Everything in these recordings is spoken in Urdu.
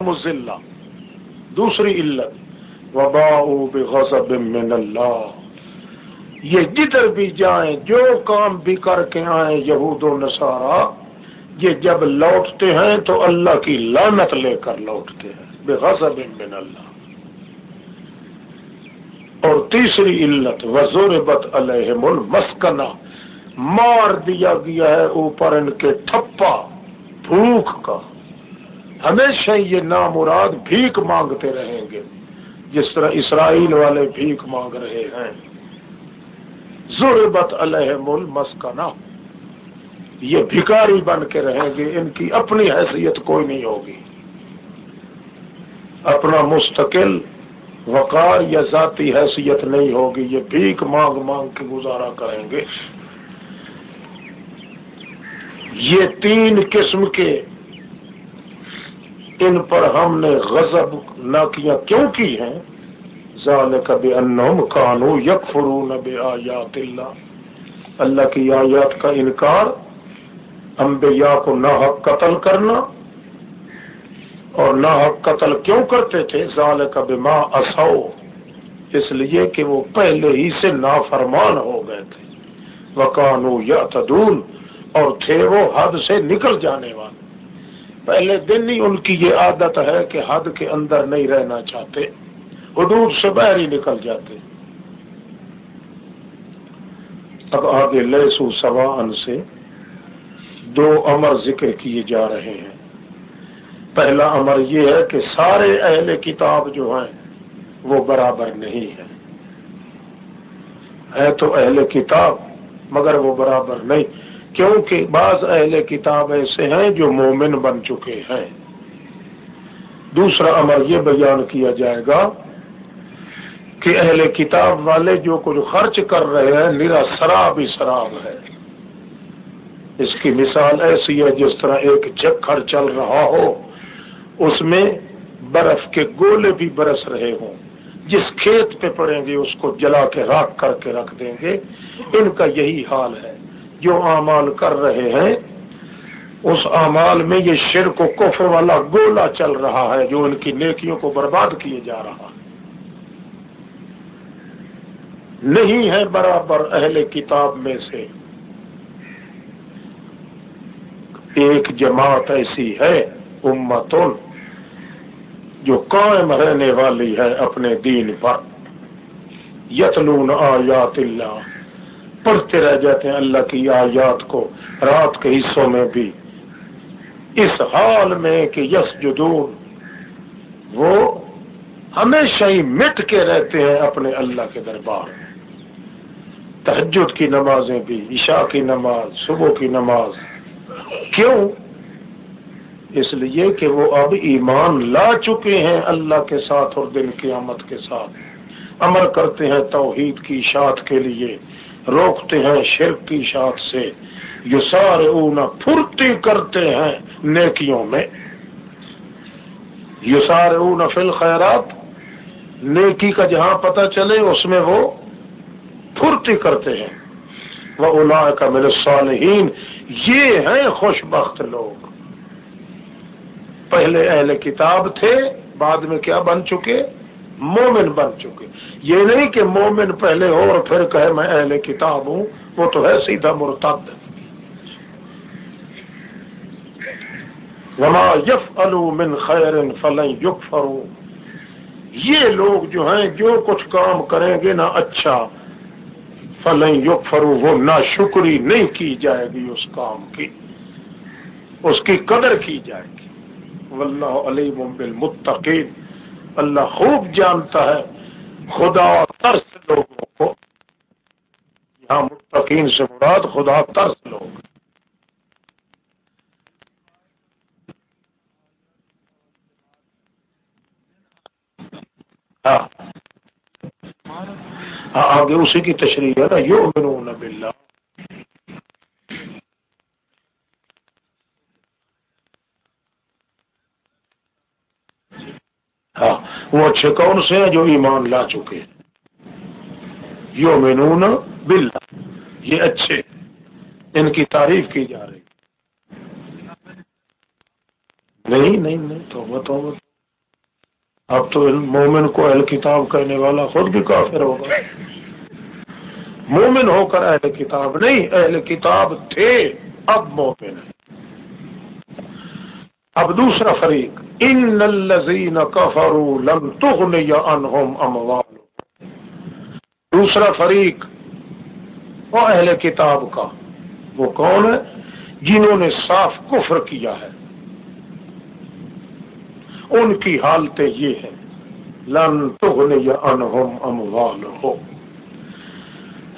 مزلہ دوسری علت وباؤ بغضب من اللہ یہ جدھر بھی جائیں، جو کام بھی کر کے آئیں یہود و نصارہ، یہ جب لوٹتے ہیں تو اللہ کی لانت لے کر لوٹتے ہیں۔ بے من اللہ اور تیسری علت وزور بت علیہم المسکنہ مار دیا گیا ہے اوپر ان کے ٹھپا بھوک کا۔ ہمیشہ یہ نامراد بھیک مانگتے رہیں گے۔ جس طرح اسرائیل والے بھیک مانگ رہے ہیں۔ ضربت علیہم المسکنہ۔ یہ بھکاری بن کے رہیں گے، ان کی اپنی حیثیت کوئی نہیں ہوگی۔ اپنا مستقل وقار یا ذاتی حیثیت نہیں ہوگی، یہ بھیک مانگ مانگ کے گزارا کریں گے۔ یہ تین قسم کے ان پر ہم نے غضب نہ کیا، کیوں کی ہیں؟ ذالک بانہم کانو یکفرون بآیات اللہ۔ اللہ کی آیات کا انکار، انبیاء کو ناحق قتل کرنا۔ اور ناحق قتل کیوں کرتے تھے؟ ذالک بما اسو اس لیے کہ وہ پہلے ہی سے نافرمان ہو گئے تھے۔ وکانو یعتدون، اور تھے وہ حد سے نکل جانے والے۔ پہلے دن ہی ان کی یہ عادت ہے کہ حد کے اندر نہیں رہنا چاہتے، حدود سے باہر ہی نکل جاتے۔ اب آگے لہسو سوان سے دو امر ذکر کیے جا رہے ہیں۔ پہلا امر یہ ہے کہ سارے اہل کتاب جو ہیں، وہ برابر نہیں ہے ہے تو اہل کتاب، مگر وہ برابر نہیں۔ کیونکہ بعض اہل کتاب ایسے ہیں جو مومن بن چکے ہیں۔ دوسرا عمل یہ بیان کیا جائے گا کہ اہل کتاب والے جو کچھ خرچ کر رہے ہیں، میرا شراب ہی شراب ہے۔ اس کی مثال ایسی ہے، جس طرح ایک جکڑ چل رہا ہو، اس میں برف کے گولے بھی برس رہے ہوں۔ جس کھیت پہ پڑیں گے، اس کو جلا کے راک کر کے رکھ دیں گے۔ ان کا یہی حال ہے۔ جو اعمال کر رہے ہیں، اس اعمال میں یہ شرک و کفر والا گولا چل رہا ہے جو ان کی نیکیوں کو برباد کیے جا رہا ہے۔ نہیں ہے برابر اہل کتاب میں سے۔ ایک جماعت ایسی ہے امتن جو قائم رہنے والی ہے اپنے دین پر۔ یتلون آیات اللہ۔ پڑھتے رہ جاتے ہیں اللہ کی آیات کو، رات کے حصوں میں بھی۔ اس حال میں کہ یس جدون وہ ہمیشہ ہی مٹ کے رہتے ہیں اپنے اللہ کے دربار میں۔ تحجد کی نمازیں بھی، عشاء کی نماز، صبح کی نماز۔ کیوں؟ اس لیے کہ وہ اب ایمان لا چکے ہیں اللہ کے ساتھ اور دن کی آمد کے ساتھ۔ امر کرتے ہیں توحید کی اشاعت کے لیے۔ روکتے ہیں شرک کی شاخ سے۔ یہ سارے اونا پھرتی کرتے ہیں نیکیوں میں۔ یہ سارے اونا فل خیرات نیکی کا جہاں پتہ چلے، اس میں وہ پھرتی کرتے ہیں۔ وہ اولا کا میرے صالحین یہ ہیں خوش بخت لوگ۔ پہلے اہل کتاب تھے، بعد میں کیا بن چکے؟ مومن بن چکے۔ یہ نہیں کہ مومن پہلے ہو اور پھر کہے میں اہل کتاب ہوں، وہ تو ہے سیدھا مرتد۔ وما یف من خیر فلن یق یہ لوگ جو ہیں، جو کچھ کام کریں گے نا اچھا فلن یق وہ نہ شکری نہیں کی جائے گی اس کام کی۔ اس کی قدر کی جائے گی۔ واللہ علیم بالمتقین اللہ خوب جانتا ہے، خدا ترس لوگوں کو۔ یہاں متقین سے مراد خدا ترس لوگ۔ ہاں۔ ہاں آگے اسی کی تشریح ہے نا۔ یو منون باللہ ہاں وہ اچھے کون سے ہیں جو ایمان لا چکے یو مینون بل یہ اچھے ان کی تعریف کی جا رہی نہیں نہیں نہیں تو بتاؤ اب تو مومن کو اہل کتاب کہنے والا خود بھی کافر ہوگا۔ مومن ہو کر اہل کتاب نہیں، اہل کتاب تھے، اب مومن اب دوسرا فریق۔ ان الذین کفروا لم تغنی عنہم اموال دوسرا فریق وہ اہل کتاب کا، وہ کون ہے؟ جنہوں نے صاف کفر کیا ہے۔ ان کی حالتیں یہ ہیں، لن تغنی عنہم اموال ہو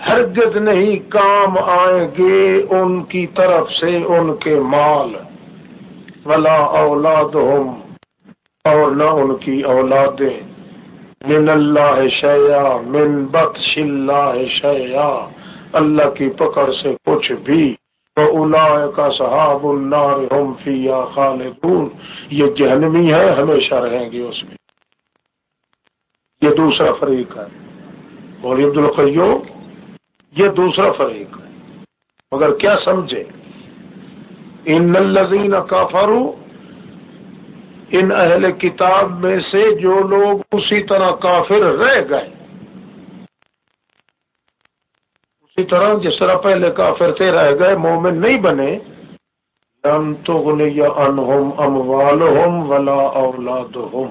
ہرگز نہیں کام آئیں گے ان کی طرف سے ان کے مال، ولا اولاد اور نہ ان کی اولادیں من اللہ شیا من بخش اللہ شیا اللہ کی پکڑ سے کچھ بھی کا صحاب النار ہم فیا خالدون. یہ جہنمی ہے، ہمیشہ رہیں گے اس میں. یہ دوسرا فریق ہے. بولی عبد القیو یہ دوسرا فریق ہے. مگر کیا سمجھے؟ ان الزین کافرو ان اہل کتاب میں سے جو لوگ اسی طرح کافر رہ گئے۔ اسی طرح جس طرح پہلے کافر تھے رہ گئے، مومن نہیں بنے۔ انہم اموالہم ولا اولادہم۔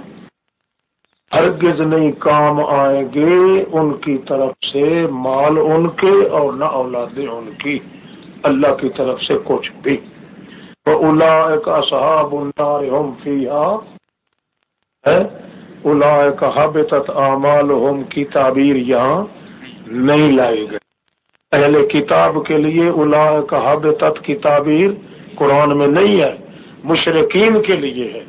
ہرگز نہیں کام آئیں گے ان کی طرف سے، مال ان کے اور نہ اولادیں ان کی۔ اللہ کی طرف سے کچھ بھی۔ الا کا النار ہم فیا ہے؟ الا کا کی تعبیر یہاں نہیں لائی گئی اہل کتاب کے لیے الا کا حبت کی تعبیر قرآن میں نہیں ہے مشرقین کے لیے ہے،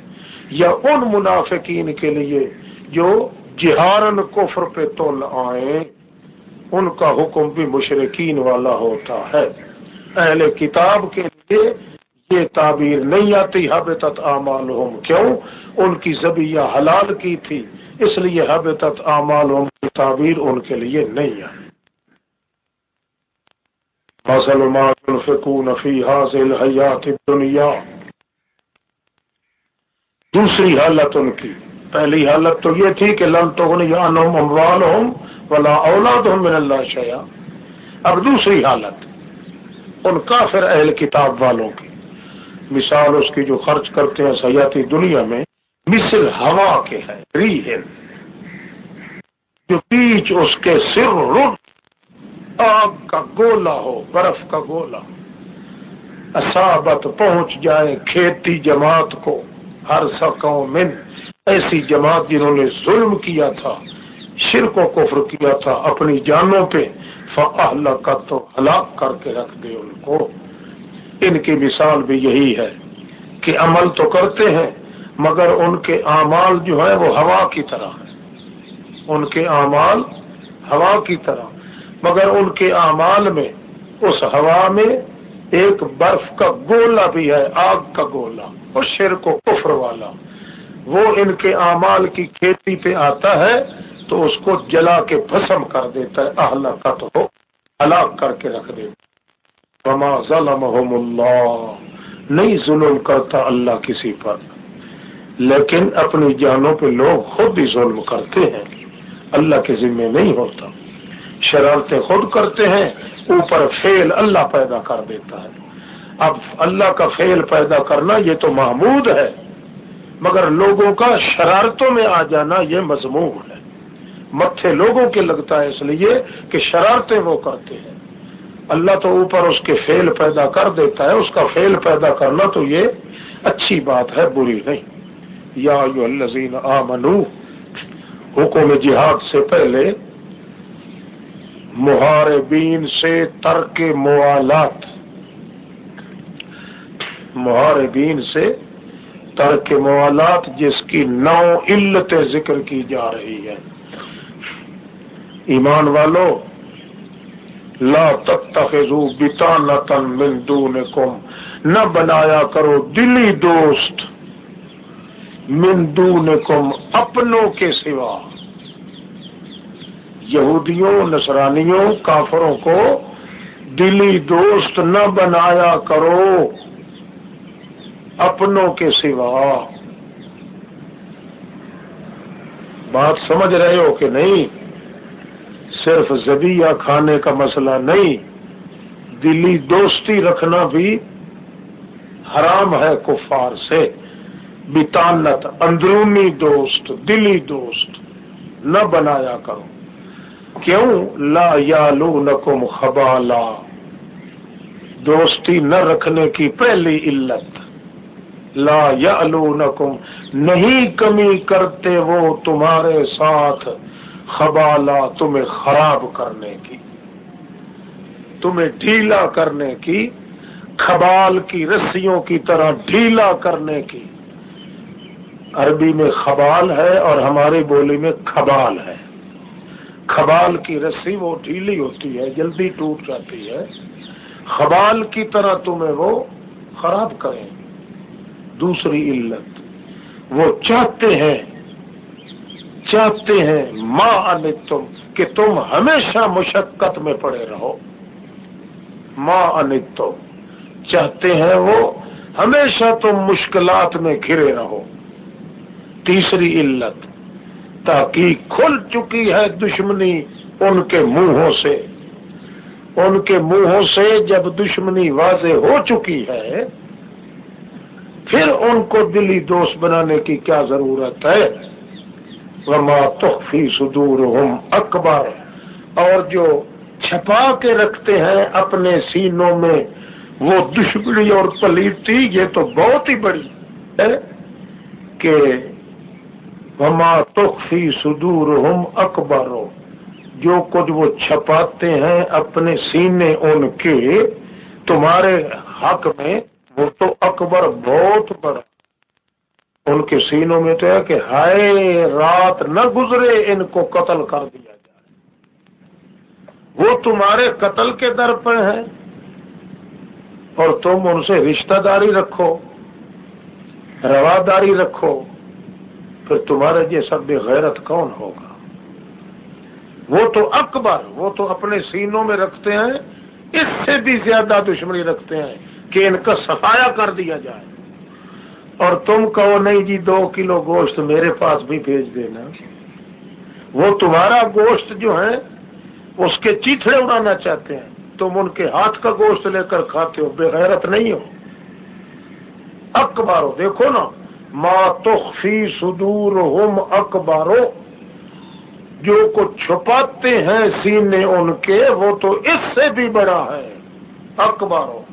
یا ان منافقین کے لیے جو جہارن کفر پہ تول آئے ان کا حکم بھی مشرقین والا ہوتا ہے۔ اہل کتاب کے لیے یہ تعبیر نہیں آتی حبت اعمال کیوں؟ ان کی زبیہ حلال کی تھی، اس لیے حبت اعمال کی تعبیر ان کے لیے نہیں آئی۔ فصل ما تنفقون فی حاصل حیات دنیا دوسری حالت ان کی۔ پہلی حالت تو یہ تھی کہ لم تو اموال ہوں ولا اولاد من اللہ شیا اب دوسری حالت، ان کافر اہل کتاب والوں کی۔ مثال اس کی جو خرچ کرتے ہیں سیاتی دنیا میں، مثل ہوا کے ہے ری جو بیچ اس کے سر رد آگ کا گولا ہو، برف کا گولا۔ اصابت پہنچ جائے کھیتی جماعت کو، ہر سکوں من ایسی جماعت جنہوں نے ظلم کیا تھا، شرک و کفر کیا تھا، اپنی جانوں پہ فلا کا تو ہلاک کر کے رکھ دے ان کو۔ ان کی مثال بھی یہی ہے کہ عمل تو کرتے ہیں، مگر ان کے اعمال جو ہے وہ ہوا کی طرح ہے ان کے اعمال ہوا کی طرح۔ مگر ان کے اعمال میں، اس ہوا میں ایک برف کا گولا بھی ہے، آگ کا گولا اور شرک و کفر والا۔ وہ ان کے اعمال کی کھیتی پہ آتا ہے تو اس کو جلا کے بھسم کر دیتا ہے، اہلکت ہو، ہلاک کر کے رکھ دیتا وما ظلمهم اللہ۔ نہیں ظلم کرتا اللہ کسی پر۔ لیکن اپنی جانوں پہ لوگ خود ہی ظلم کرتے ہیں۔ اللہ کے ذمے نہیں ہوتا۔ شرارتیں خود کرتے ہیں، اوپر فیل اللہ پیدا کر دیتا ہے۔ اب اللہ کا فیل پیدا کرنا یہ تو محمود ہے، مگر لوگوں کا شرارتوں میں آ جانا یہ مضمون ہے۔ متھے لوگوں کے لگتا ہے اس لیے کہ شرارتیں وہ کرتے ہیں۔ اللہ تو اوپر اس کے فیل پیدا کر دیتا ہے، اس کا فیل پیدا کرنا تو یہ اچھی بات ہے، بری نہیں۔ یا الزین آ منو حکم جہاد سے پہلے محاربین سے ترک موالات۔ محاربین سے ترک موالات جس کی نو علت ذکر کی جا رہی ہے ایمان والو لا تتخذو بطانتا من دونکم نہ بنایا کرو دلی دوست من دونکم اپنوں کے سوا. یہودیوں، نصرانیوں، کافروں کو دلی دوست نہ بنایا کرو اپنوں کے سوا. بات سمجھ رہے ہو کہ نہیں؟ صرف زبیہ کھانے کا مسئلہ نہیں، دلی دوستی رکھنا بھی حرام ہے کفار سے۔ بتانت، اندرونی دوست، دلی دوست، نہ بنایا کرو۔ کیوں؟ لا یا لو نکم خبالا۔ دوستی نہ رکھنے کی پہلی علت۔ لا یا نکم نہیں کمی کرتے وہ تمہارے ساتھ۔ خبالا تمہیں خراب کرنے کی، تمہیں ڈھیلا کرنے کی، کھبال کی رسیوں کی طرح ڈھیلا کرنے کی۔ عربی میں خبال ہے اور ہماری بولی میں کھبال ہے۔ کھبال کی رسی وہ ڈھیلی ہوتی ہے، جلدی ٹوٹ جاتی ہے۔ خبال کی طرح تمہیں وہ خراب کریں۔ دوسری علت، وہ چاہتے ہیں چاہتے ہیں ماں تم کہ تم ہمیشہ مشقت میں پڑے رہو۔ ماں تم چاہتے ہیں وہ ہمیشہ تم مشکلات میں گھرے رہو۔ تیسری علت تاکہ کھل چکی ہے دشمنی ان کے منہوں سے۔ ان کے منہوں سے جب دشمنی واضح ہو چکی ہے، پھر ان کو دلی دوست بنانے کی کیا ضرورت ہے؟ وما تخفی صدور اکبر اور جو چھپا کے رکھتے ہیں اپنے سینوں میں، وہ دشمنی اور پلیتی، یہ تو بہت ہی بڑی ہے کہ وما تخفی صدور ہم اکبر جو کچھ وہ چھپاتے ہیں اپنے سینے ان کے، تمہارے حق میں وہ تو اکبر بہت بڑا۔ ان کے سینوں میں تو ہے کہ ہائے رات نہ گزرے ان کو قتل کر دیا جائے۔ وہ تمہارے قتل کے در پہ ہیں اور تم ان سے رشتہ داری رکھو رواداری رکھو، پھر تمہارے جیسا بے غیرت کون ہوگا؟ وہ تو اکبر، وہ تو اپنے سینوں میں رکھتے ہیں، اس سے بھی زیادہ دشمنی رکھتے ہیں کہ ان کا سفایا کر دیا جائے۔ اور تم کہو نہیں جی دو کلو گوشت میرے پاس بھی بھیج دینا۔ وہ تمہارا گوشت جو ہے، اس کے چیتڑے اڑانا چاہتے ہیں۔ تم ان کے ہاتھ کا گوشت لے کر کھاتے ہو، بے غیرت نہیں ہو۔ اکبارو، دیکھو نا۔ ما تخفی صدور ہم اکبارو۔ جو کو چھپاتے ہیں سینے ان کے، وہ تو اس سے بھی بڑا ہے۔ اکبارو۔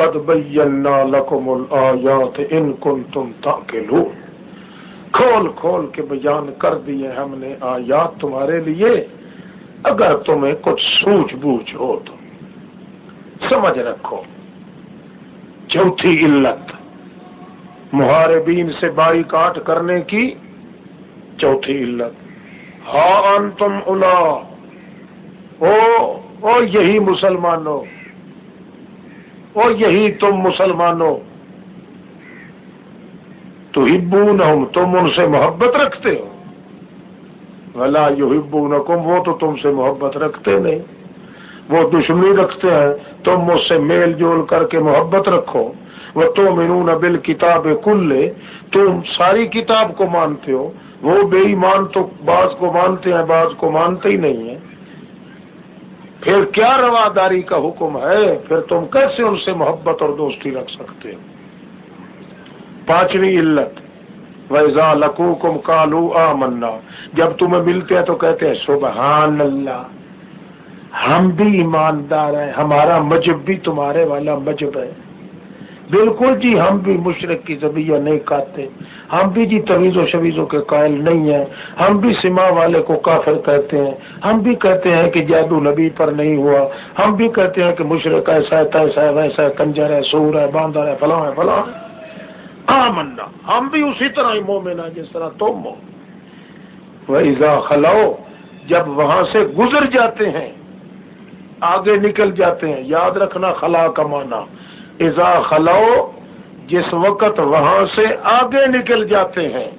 قد بینا لکم الآیات ان کن تم تاکلون کھول کھول کے بیان کر دیے ہم نے آیات تمہارے لیے۔ اگر تمہیں کچھ سوچ بوجھ ہو تو سمجھ رکھو۔ چوتھی علت، محاربین سے بائی کاٹ کرنے کی چوتھی علت۔ ہاں تم الا او یہی مسلمانوں۔ اور یہی تم مسلمانوں تو ہبو تم ان سے محبت رکھتے ہو۔ بھلا یو ہبو وہ تو تم سے محبت رکھتے نہیں۔ وہ دشمنی رکھتے ہیں، تم مجھ سے میل جول کر کے محبت رکھو۔ وہ تو مینون بل کتاب کل، تم ساری کتاب کو مانتے ہو۔ وہ بے ایمان تو بعض کو مانتے ہیں، بعض کو مانتے ہی نہیں ہیں۔ پھر کیا رواداری کا حکم ہے؟ پھر تم کیسے ان سے محبت اور دوستی رکھ سکتے ہو؟ پانچویں علت ویزا لکو کم کالو آ جب تمہیں ملتے ہیں تو کہتے ہیں، سبحان اللہ، ہم بھی ایماندار ہیں، ہمارا مجب بھی تمہارے والا مجب ہے۔ بالکل جی ہم بھی مشرق کی زبیہ نہیں کھاتے ہم بھی جی طویز و شویزوں کے قائل نہیں ہیں۔ ہم بھی سما والے کو کافر کہتے ہیں۔ ہم بھی کہتے ہیں کہ جادو نبی پر نہیں ہوا۔ ہم بھی کہتے ہیں کہ مشرق ایسا ہے تیسا ہے، ویسا ہے، کنجر ہے، سور ہے، باندر ہے، فلاں ہے فلاں ہے۔ منا ہم بھی اسی طرح ہی مومن ہیں، جس طرح تم ہو۔ ویزا خلاؤ جب وہاں سے گزر جاتے ہیں، آگے نکل جاتے ہیں۔ یاد رکھنا خلا کا مانا ایزا خلاؤ جس وقت وہاں سے آگے نکل جاتے ہیں۔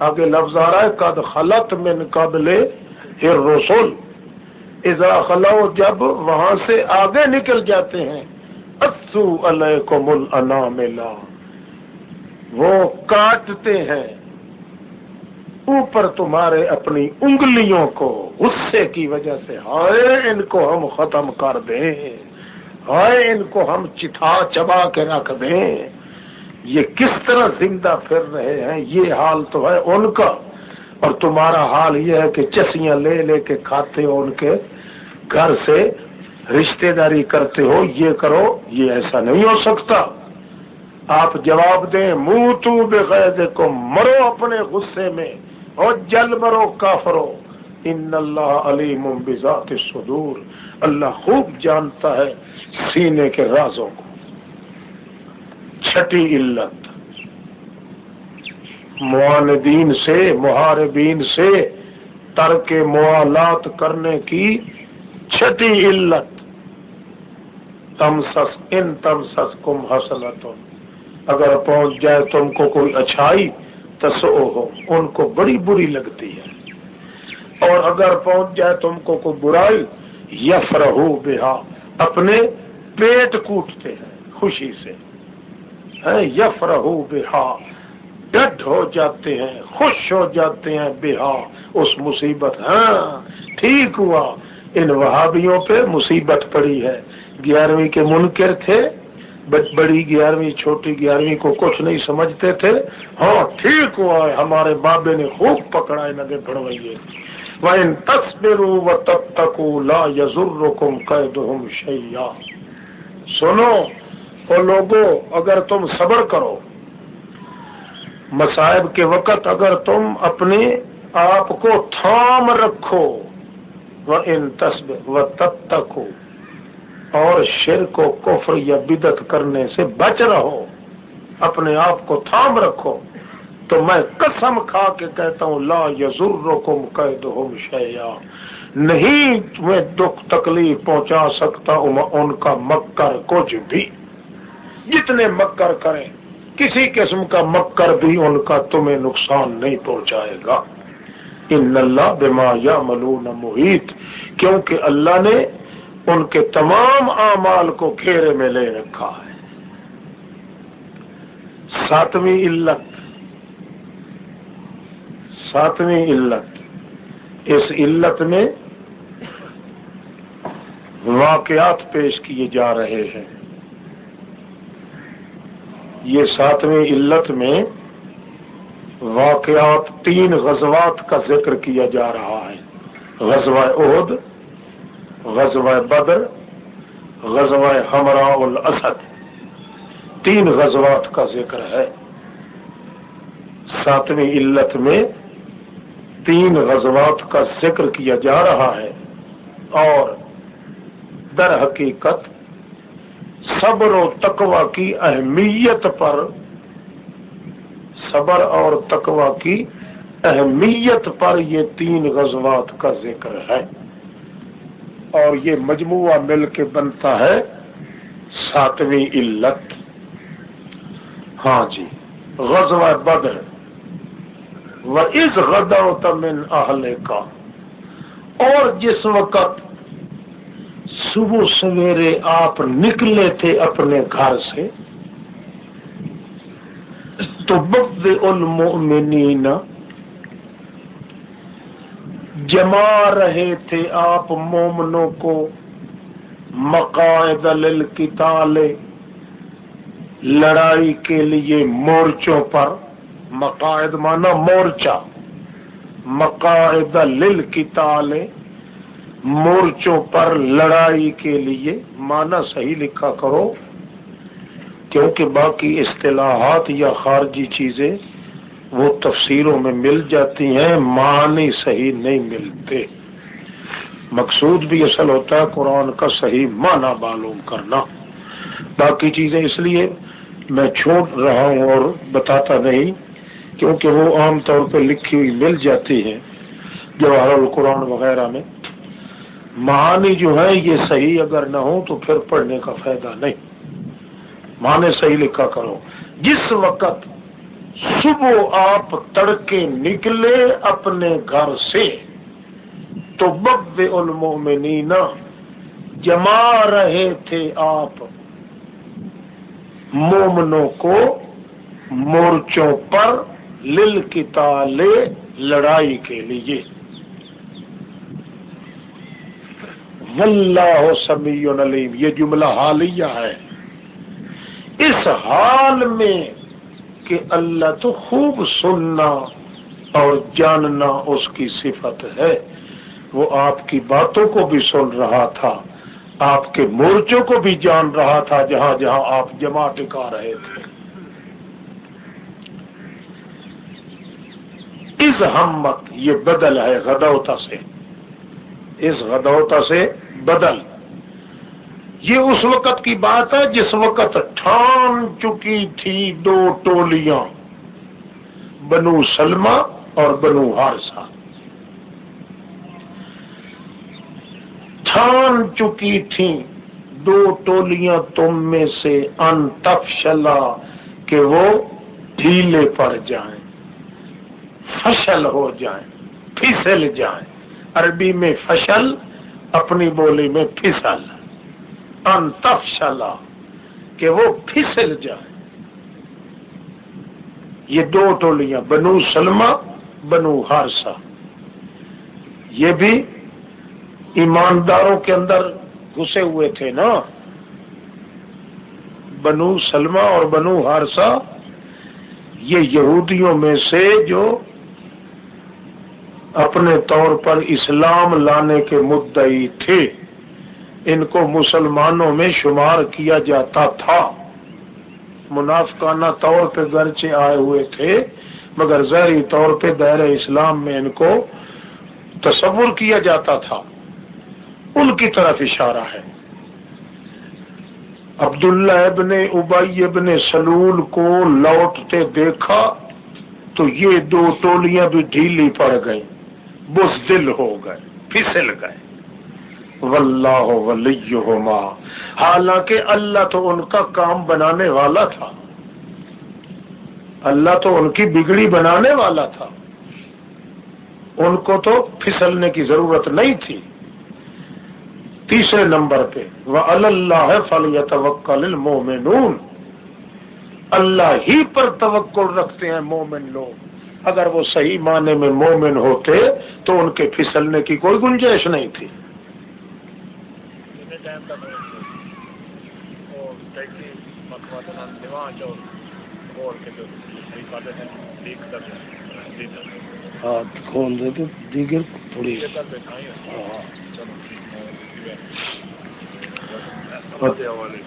آگے لفظ آ رہا ہے، قد خلط من قبل رسول ایزا خلاؤ جب وہاں سے آگے نکل جاتے ہیں۔ اصو علیکم الاناملا وہ کاٹتے ہیں۔ اوپر تمہارے اپنی انگلیوں کو، غصے کی وجہ سے۔ ہائے، ان کو ہم ختم کر دیں۔ ہائے ان کو ہم چٹا چبا کے رکھ دیں۔ یہ کس طرح زندہ پھر رہے ہیں، یہ حال تو ہے ان کا۔ اور تمہارا حال یہ ہے کہ چسیاں لے لے کے کھاتے ہو ان کے گھر سے رشتے داری کرتے ہو، یہ کرو، یہ ایسا نہیں ہو سکتا۔ آپ جواب دیں منہ تو بے کو مرو اپنے غصے میں، اور جل مرو، کافرو۔ ان اللہ علیم بذات الصدور۔ اللہ خوب جانتا ہے سینے کے رازوں کو۔ چھٹی علت۔ معاندین سے، محاربین سے ترک موالات کرنے کی چھٹی علت۔ تم سس ان تم سس کم حسنت اگر پہنچ جائے تم کو کوئی اچھائی تو سو ہو۔ ان کو بڑی بری لگتی ہے۔ اور اگر پہنچ جائے تم کو کوئی برائی یف رہو بہا، اپنے پیٹ کوٹتے ہیں، خوشی سے۔ یف رہو بہا، ڈڈ ہو جاتے ہیں، خوش ہو جاتے ہیں بہا، اس مصیبت۔ ہاں ٹھیک ہوا۔ ان وہابیوں پہ مصیبت پڑی ہے۔ گیارہویں کے منکر تھے بڑی گیارہویں، چھوٹی گیارہویں کو کچھ نہیں سمجھتے تھے۔ ہاں ٹھیک ہوا ہے، ہمارے بابے نے خوب پکڑائے نگے پڑوئیے وَإِن تَصْبِرُوا وَتَتَّقُوا لَا يَزُرُّكُمْ قَيْدُهُمْ شَيْئًا۔ سنو او لوگو، اگر تم صبر کرو، مصائب کے وقت اگر تم اپنے آپ کو تھام رکھو وہ ان تصب و تب تک اور شرک و کفر یا بدت کرنے سے بچ رہو، اپنے آپ کو تھام رکھو۔ تو میں قسم کھا کے کہتا ہوں، لا یزر کم شیا نہیں تمہیں دکھ تکلیف پہنچا سکتا ہوں ان کا مکر کچھ بھی۔ جتنے مکر کریں، کسی قسم کا مکر بھی ان کا تمہیں نقصان نہیں پہنچائے گا۔ ان اللہ بما یا ملون محیط، کیونکہ اللہ نے ان کے تمام اعمال کو گھیرے میں لے رکھا ہے۔ ساتویں علت ساتویں علت۔ اس علت میں واقعات پیش کیے جا رہے ہیں۔ یہ ساتویں علت میں واقعات تین غزوات کا ذکر کیا جا رہا ہے۔ غزوہ عہد غزوہ بدر، غزوہ ہمراہ الاسد۔ تین غزوات کا ذکر ہے۔ ساتویں علت میں تین غزوات کا ذکر کیا جا رہا ہے اور در حقیقت صبر و تقوا کی اہمیت پر، صبر اور تقوا کی اہمیت پر یہ تین غزوات کا ذکر ہے۔ اور یہ مجموعہ مل کے بنتا ہے ساتویں علت۔ ہاں جی غزوہ بدر۔ و اس غدا تمن اہل کا اور جس وقت صبح سویرے آپ نکلے تھے اپنے گھر سے تو بد المؤمنین جما رہے تھے آپ مومنوں کو مقاعد للقتال، لڑائی کے لیے مورچوں پر۔ مقاعد مانا مورچہ۔ مقاعد للقتال مورچوں پر لڑائی کے لیے مانا صحیح لکھا کرو، کیونکہ باقی اصطلاحات یا خارجی چیزیں وہ تفسیروں میں مل جاتی ہیں، معنی صحیح نہیں ملتے۔ مقصود بھی اصل ہوتا ہے قرآن کا صحیح معنی معلوم کرنا۔ باقی چیزیں اس لیے میں چھوڑ رہا ہوں اور بتاتا نہیں۔ کیونکہ وہ عام طور پہ لکھی ہوئی مل جاتی ہیں جواہر القرآن وغیرہ میں۔ معانی جو ہے یہ صحیح اگر نہ ہو تو پھر پڑھنے کا فائدہ نہیں۔ معنی صحیح لکھا کرو۔ جس وقت صبح آپ تڑکے نکلے اپنے گھر سے، تو بب المومنین جما رہے تھے آپ۔ مومنوں کو مورچوں پر لل لڑائی کے لیے۔ واللہ سمیع علیم، یہ جملہ حالیہ ہے۔ اس حال میں کہ اللہ تو خوب سننا اور جاننا اس کی صفت ہے۔ وہ آپ کی باتوں کو بھی سن رہا تھا، آپ کے مورچوں کو بھی جان رہا تھا، جہاں جہاں آپ جمع ٹکا رہے تھے۔ اس ہمت یہ بدل ہے غدوتا سے۔ اس غدوتا سے بدل۔ یہ اس وقت کی بات ہے جس وقت ٹھان چکی تھی دو ٹولیاں، بنو سلمہ اور بنو ہارسا ٹھان چکی تھی دو ٹولیاں تم میں سے، ان تفشلا، کہ وہ ڈھیلے پڑ جائیں۔ فشل ہو جائیں، پھسل جائیں۔ عربی میں فشل، اپنی بولی میں پھسل۔ ان تفشلا کہ وہ پھسل جائیں۔ یہ دو ٹولیاں، بنو سلمہ، بنو ہارسا یہ بھی ایمانداروں کے اندر گھسے ہوئے تھے نا۔ بنو سلمہ اور بنو ہارسا یہ یہودیوں میں سے جو اپنے طور پر اسلام لانے کے مدعی تھے۔ ان کو مسلمانوں میں شمار کیا جاتا تھا۔ منافقانہ طور پہ گرچے آئے ہوئے تھے، مگر ظاہری طور پہ دائر اسلام میں ان کو تصور کیا جاتا تھا۔ ان کی طرف اشارہ ہے۔ عبداللہ ابن ابئی ابن سلول کو لوٹتے دیکھا تو یہ دو ٹولیاں بھی ڈھیلی پڑ گئیں۔ بس دل ہو گئے، پھسل گئے۔ واللہ ولیہما۔ حالانکہ اللہ تو ان کا کام بنانے والا تھا۔ اللہ تو ان کی بگڑی بنانے والا تھا۔ ان کو تو پھسلنے کی ضرورت نہیں تھی۔ تیسرے نمبر پہ وہ اللہ فلی توکل المومنون اللہ ہی پر توکل رکھتے ہیں مومن لوگ۔ اگر وہ صحیح معنی میں مومن ہوتے تو ان کے پھسلنے کی کوئی گنجائش نہیں تھی۔ ہاں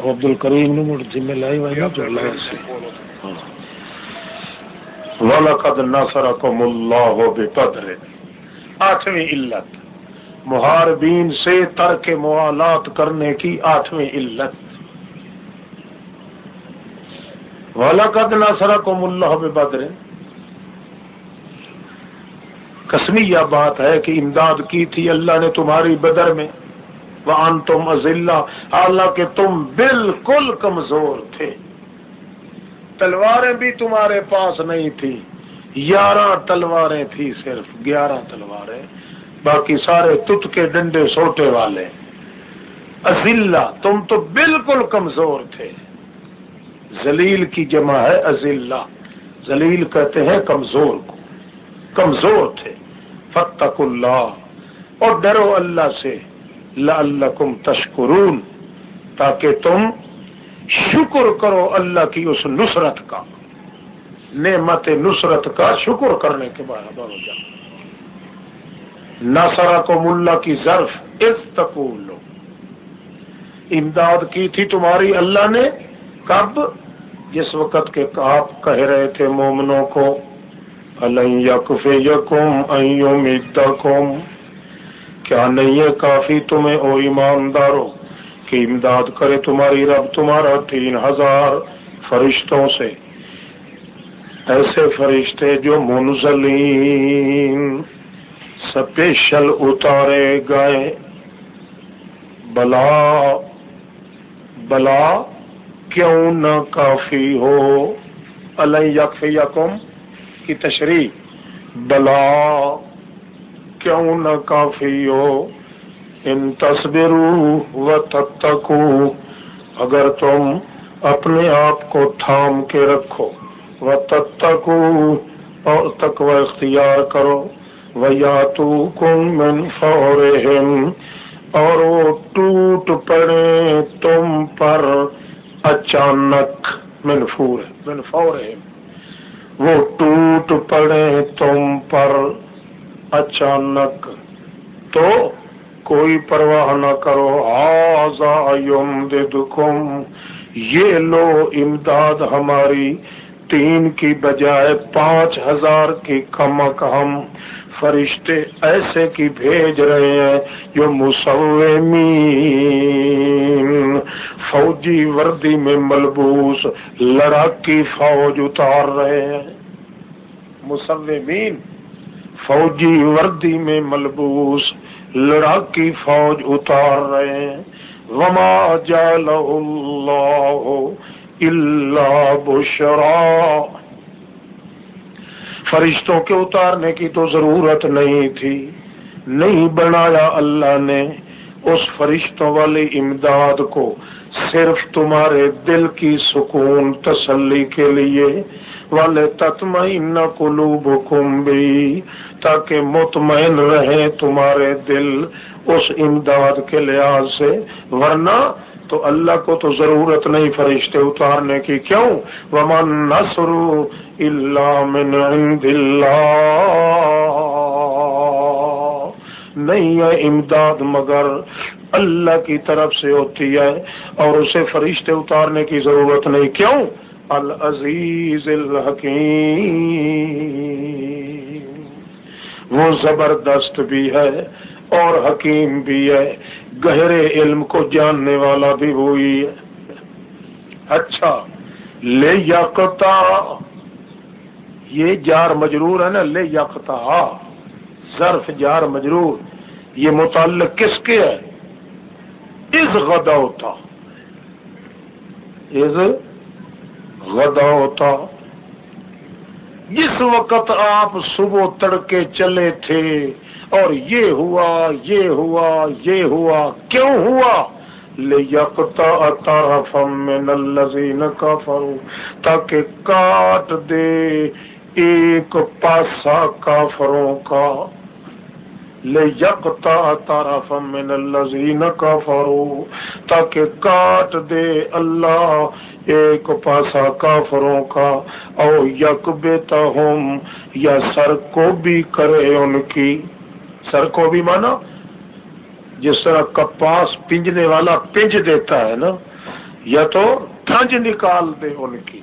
عبد الکریم نے ذمہ لائی وائی نا تو اللہ سے وَلَقَدْ نَصَرَكُمُ اللَّهُ بِقَدْرٍ. آٹھویں علت. محاربین سے ترک موالات کرنے کی آٹھویں علت. وَلَقَدْ نَصَرَكُمُ اللَّهُ بِقَدْرٍ. قسمی بات ہے کہ امداد کی تھی اللہ نے تمہاری بدر میں. وان تم حالانکہ تم بالکل کمزور تھے. تلواریں بھی تمہارے پاس نہیں تھی گیارہ تلواریں تھی صرف، گیارہ تلواریں۔ باقی سارے تت کے ڈنڈے سوٹے والے۔ ازلہ تم تو بالکل کمزور تھے۔ زلیل کی جمع ہے ازلہ زلیل کہتے ہیں کمزور کو۔ کمزور تھے۔ فتق اللہ۔ اور ڈرو اللہ سے۔ لعلکم تشکرون۔ تاکہ تم شکر کرو اللہ کی اس نصرت کا۔ نعمت نصرت کا شکر کرنے کے بعد ناسرا کو ملا کی ظرف استقول امداد کی تھی تمہاری اللہ نے کب؟ جس وقت کے آپ کہہ رہے تھے مومنوں کو یقف یقم کیا نہیں ہے کافی تمہیں، او ایماندارو کہ امداد کرے تمہاری رب، تمہارا تین ہزار فرشتوں سے۔ ایسے فرشتے جو منزلین سپیشل اتارے گئے۔ بلا بلا کیوں نہ کافی ہو؟ یکف یکم کی تشریح۔ بلا کیوں نہ کافی ہو؟ ان تصبرو و اگر تم اپنے آپ کو تھام کے رکھو و تتکو اور تقوی اختیار کرو ویا تو کم من فورہم اور وہ ٹوٹ پڑے تم پر اچانک منفور منفور وہ ٹوٹ پڑے تم پر اچانک، تو کوئی پرواہ نہ کرو۔ آزا یم دکم یہ لو امداد ہماری۔ تین کی بجائے پانچ ہزار کی کمک ہم۔ فرشتے ایسے کی بھیج رہے ہیں جو مسومین فوجی وردی میں ملبوس لڑاکی فوج اتار رہے ہیں۔ مسومین فوجی وردی میں ملبوس لڑاکی فوج اتار رہے ہیں۔ وما جال اللہ اللہ بشرا فرشتوں کے اتارنے کی تو ضرورت نہیں تھی۔ نہیں بنایا اللہ نے اس فرشتوں والی امداد کو۔ صرف تمہارے دل کی سکون تسلی کے لیے۔ والے تتمین قلوب بھی تاکہ مطمئن رہے تمہارے دل اس امداد کے لحاظ سے۔ ورنہ تو اللہ کو تو ضرورت نہیں فرشتے اتارنے کی۔ کیوں؟ ومن نصر اللہ من عند اللہ نہیں ہے امداد مگر اللہ کی طرف سے ہوتی ہے اور اسے فرشتے اتارنے کی ضرورت نہیں۔ کیوں؟ العزیز الحکیم۔ وہ زبردست بھی ہے اور حکیم بھی ہے۔ گہرے علم کو جاننے والا بھی وہی ہے۔ اچھا لے یقتا یہ جار مجرور ہے نا، لے یقتا ظرف جار مجرور۔ یہ متعلق کس کے ہے؟ اس غدا ہوتا اس غدا ہوتا جس وقت آپ صبح تڑکے چلے تھے اور یہ ہوا یہ ہوا یہ ہوا، کیوں ہوا؟ تاکہ کاٹ دے ایک پاسا کافروں کا۔ لے یکتا طرف من الذین کفروا تاکہ کاٹ دے اللہ ایک پاسا کافروں کا، او یک بیتہم یا سر کو بھی کرے ان کی۔ سر کو بھی مانا، جس طرح کپاس پنجنے والا پنج دیتا ہے نا، یا تو تھنج نکال دے ان کی۔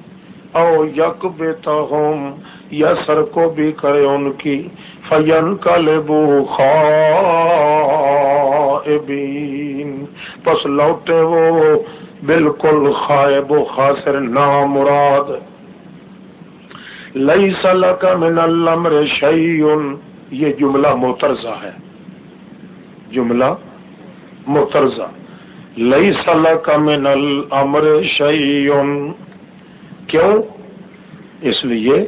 او یک بیتا ہوم یا سر کو بھی کرے ان کی۔ فین کا لبو پس لوٹے وہ بالکل خائب و خاصر نامراد۔ لئی سلک من الامر شیئن یہ جملہ مترزہ ہے۔ جملہ مترزہ۔ لئی صلاح کا من الامر شعیون کیوں؟ اس لیے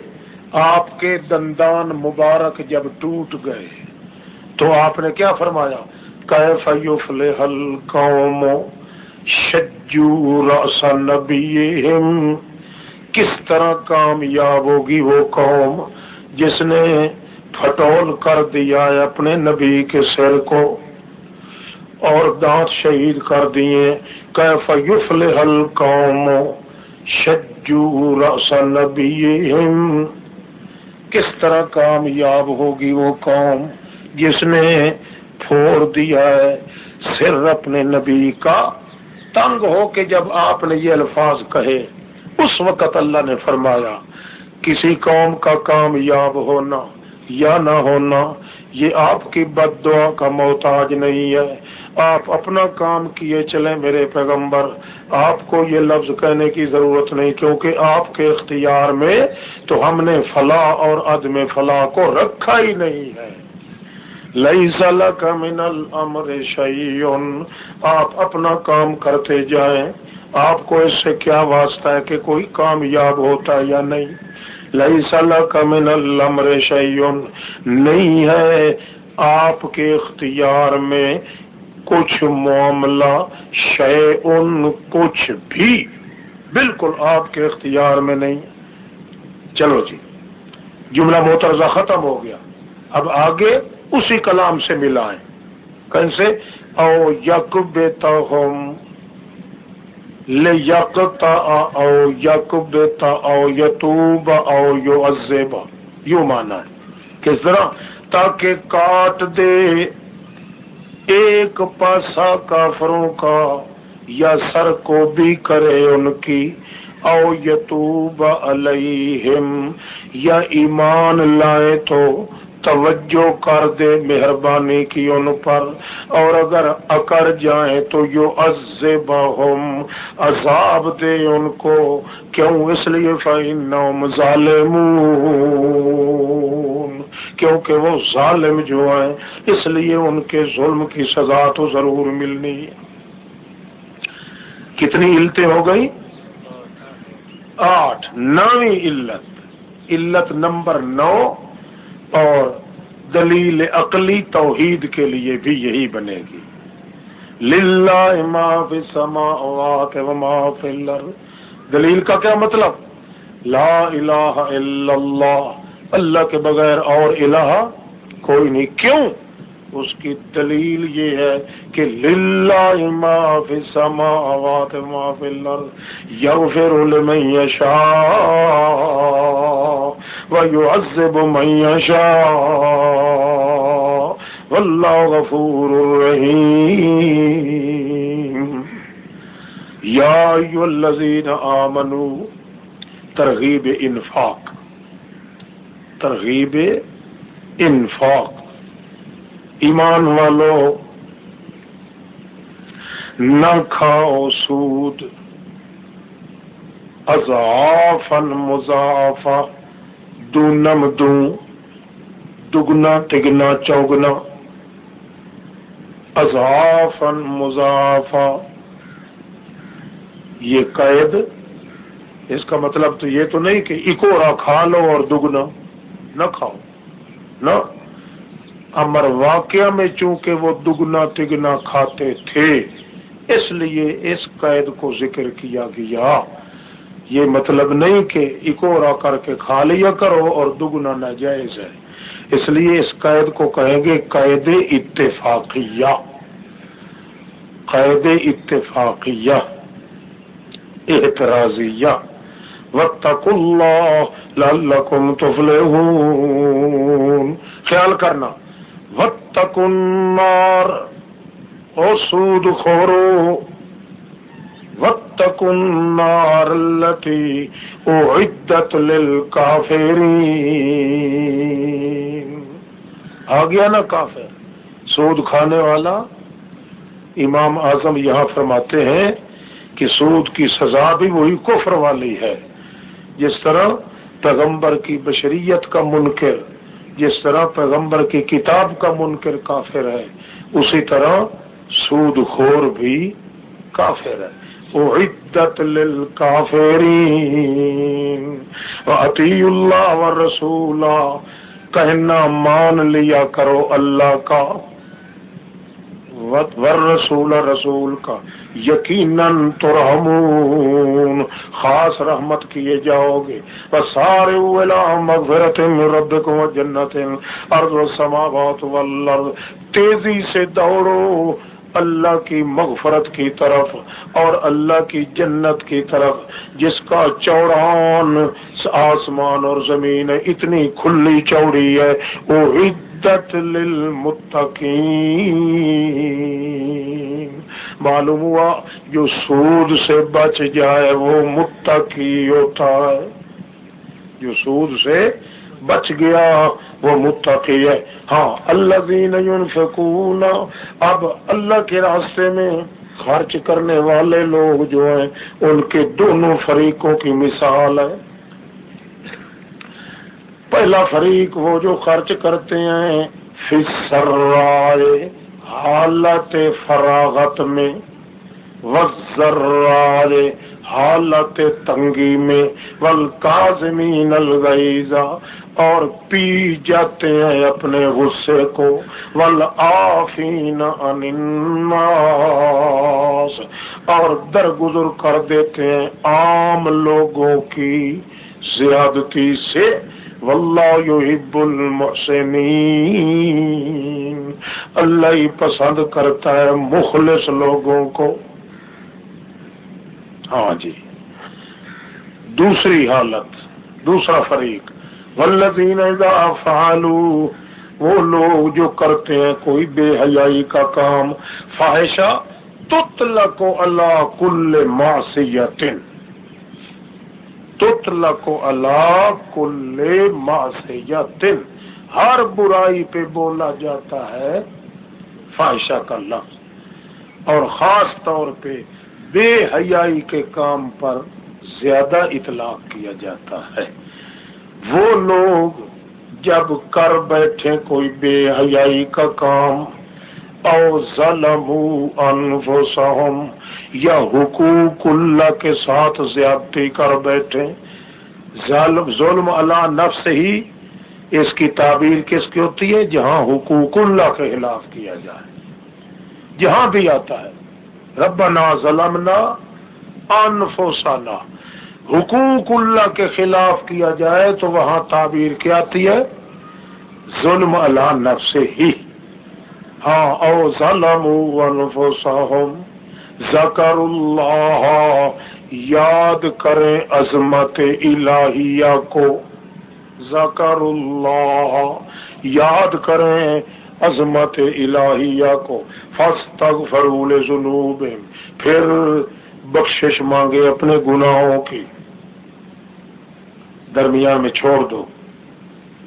آپ کے دندان مبارک جب ٹوٹ گئے، تو آپ نے کیا فرمایا؟ القوم نبیہم؟ کس طرح کامیاب ہوگی وہ قوم جس نے پھٹول کر دیا ہے اپنے نبی کے سر کو اور دانت شہید کر دیے؟ کیف یفلح القوم شجو نبیہم؟ کس طرح کامیاب ہوگی وہ قوم جس نے پھوڑ دیا ہے سر اپنے نبی کا تنگ ہو کے جب آپ نے یہ الفاظ کہے، اس وقت اللہ نے فرمایا، کسی قوم کا کامیاب ہونا یا نہ ہونا، یہ آپ کی بد دعا کا محتاج نہیں ہے۔ آپ اپنا کام کیے چلیں میرے پیغمبر، آپ کو یہ لفظ کہنے کی ضرورت نہیں، کیونکہ آپ کے اختیار میں تو ہم نے فلاح اور عدم فلاح کو رکھا ہی نہیں ہے۔ لئی من الامر شعیون آپ اپنا کام کرتے جائیں۔ آپ کو اس سے کیا واسطہ ہے کہ کوئی کامیاب ہوتا ہے یا نہیں؟ لئی صلاح کا من المر شعیون نہیں ہے آپ کے اختیار میں کچھ معاملہ شعیون کچھ بھی بالکل آپ کے اختیار میں نہیں چلو جی جملہ موترزہ ختم ہو گیا۔ اب آگے اسی کلام سے ملائیں۔ کیسے او یک بیتا لے یکتا او یک بیتا او یتوب او یو عزیبا یوں مانا ہے کس طرح تاکہ کاٹ دے۔ ایک پاسا کافروں کا یا سر کو بھی کرے ان کی، او یتوب علیہم، یا ایمان لائے تو توجہ کر دے مہربانی کی ان پر۔ اور اگر اکڑ جائیں تو یو عذبہم عذاب دے ان کو۔ کیوں؟ اس لیے فَإِنَّهُمْ ظَالِمُونَ۔ کیونکہ وہ ظالم جو ہیں، اس لیے ان کے ظلم کی سزا تو ضرور ملنی۔ ہے کتنی علتیں ہو گئی؟ آٹھ۔ نویں علت۔ علت نمبر نو۔ اور دلیل عقلی توحید کے لیے بھی یہی بنے گی۔ للہ ما فی السماوات و ما فی الارض دلیل کا کیا مطلب؟ لا الہ الا اللہ۔ اللہ کے بغیر اور الہ کوئی نہیں۔ کیوں؟ اس کی دلیل یہ ہے کہ للہ ما فی السماوات ما فی الارض یغفر لمن یشاء ويعذب من يشاء والله غفور رحيم يا أيها الذين آمنوا ترغیب انفاق۔ ترغیب انفاق۔ ایمان والو، نہ کھاؤ سود۔ اضافا مضافا دونم دوں، دگنا تگنا چوگنا۔ اضافا مضافا یہ قید۔ اس کا مطلب تو یہ تو نہیں کہ اکورا کھا لو اور دگنا۔ نہ کھاؤ، نہ۔ امر واقعہ میں چونکہ وہ دگنا تگنا کھاتے تھے، اس لیے اس قید کو ذکر کیا گیا۔ یہ مطلب نہیں کہ اکورا کر کے کھا لیا کرو اور دگنا ناجائز ہے۔ اس لیے اس قید کو کہیں گے قید اتفاقیہ۔ قید اتفاقیہ۔ اعتراضیہ۔ واتقوا اللہ لعلکم تفلحون۔ خیال کرنا۔ واتقوا النار او سود خورو واتقوا النار التي اعدت للكافرين. آ گیا نا کافر. سود کھانے والا. امام اعظم یہاں فرماتے ہیں کہ سود کی سزا بھی وہی کفر والی ہے. جس طرح پیغمبر کی بشریت کا منکر جس طرح پیغمبر کی کتاب کا منکر کافر ہے، اسی طرح سود خور بھی کافر ہے۔ اعدت للکافرین وعطی اللہ والرسول۔ کہنا مان لیا کرو اللہ کا۔ والرسول رسول کا یقیناً ترحمون۔ خاص رحمت کیے جاؤ گے۔ وسارے مغفرت ربکم وجنت ارض والسماوات والارض تیزی سے دوڑو اللہ کی مغفرت کی طرف اور اللہ کی جنت کی طرف۔ جس کا چوڑان آسمان اور زمین اتنی کھلی چوڑی ہے۔ وہ عدت للمتقین۔ معلوم ہوا جو سود سے بچ جائے وہ متقی ہوتا ہے۔ جو سود سے بچ گیا وہ متقی ہے۔ ہاں اللہ دین ينفقون اب اللہ کے راستے میں خرچ کرنے والے لوگ جو ہیں، ان کے دونوں فریقوں کی مثال ہے۔ پہلا فریق وہ جو خرچ کرتے ہیں فسرائے حالت فراغت میں وزرائے حالت تنگی میں، والکاظمین الغیظہ اور پی جاتے ہیں اپنے غصے کو، والعافین عن الناس، اور درگزر کر دیتے ہیں عام لوگوں کی زیادتی سے۔ واللہ یحب المحسنین۔ اللہ ہی پسند کرتا ہے مخلص لوگوں کو۔ ہاں جی۔ دوسری حالت، دوسرا فریق۔ والذین اذا فعلوا، وہ لوگ جو کرتے ہیں کوئی بے حیائی کا کام، فاحشہ، تطلق اللہ کل معصیت تطلق اللہ کل معصیت ہر برائی پہ بولا جاتا ہے فاحشہ کا لفظ اور خاص طور پہ بے حیائی کے کام پر زیادہ اطلاق کیا جاتا ہے۔ وہ لوگ جب کر بیٹھے کوئی بے حیائی کا کام، او ظلموا انفسهم یا حقوق اللہ کے ساتھ زیادتی کر بیٹھے۔ ظلم ظلم اللہ نفس ہی اس کی تعبیر کس کی ہوتی ہے؟ جہاں حقوق اللہ کے خلاف کیا جائے۔ جہاں بھی آتا ہے۔ ربنا ظلمنا انفسنا۔ حقوق اللہ کے خلاف کیا جائے تو وہاں تعبیر کیا آتی ہے؟ ظلم اللہ نفس ہی۔ ہاں او ظلموا انفسهم ذکر اللہ یاد کریں عظمت الہیہ کو۔ ذکر اللہ یاد کریں عظمت الہیہ کو۔ فاستغفروا لذنوبهم پھر بخشش مانگے اپنے گناہوں کی۔ درمیان میں چھوڑ دو۔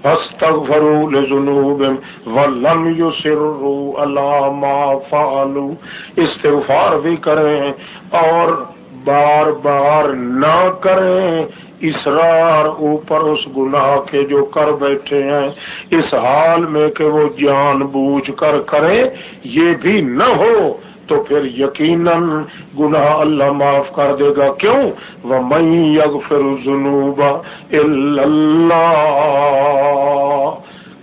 فاستغفروا لذنوبهم ولم يصروا على ما فعلوا۔ استغفار بھی کریں اور بار بار نہ کریں۔ اسرار اوپر اس گناہ کے جو کر بیٹھے ہیں، اس حال میں کہ وہ جان بوجھ کر کریں، یہ بھی نہ ہو۔ تو پھر یقیناً گناہ اللہ معاف کر دے گا۔ کیوں؟ وہ میں یغفر الذنوب الا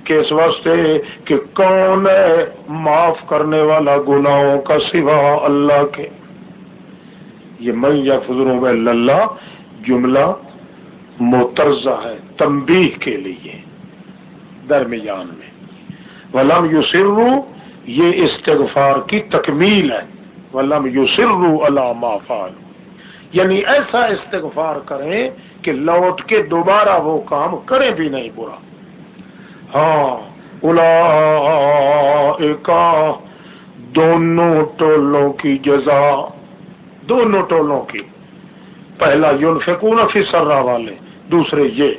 کس واسطے کہ کون ہے معاف کرنے والا گناہوں کا سوا اللہ کے؟ یہ میں یغفر الذنوب اللہ، جملہ مترزہ ہے، تنبیہ کے لیے، درمیان میں۔ ولم یسروا یہ استغفار کی تکمیل ہے۔ ولم یسروا علی ما یعنی ایسا استغفار کریں کہ لوٹ کے دوبارہ وہ کام کریں بھی نہیں برا۔ ہاں الا دونوں ٹولوں کی جزا۔ دونوں ٹولوں کی۔ پہلا یونفقون فی سرا والے، دوسرے یہ۔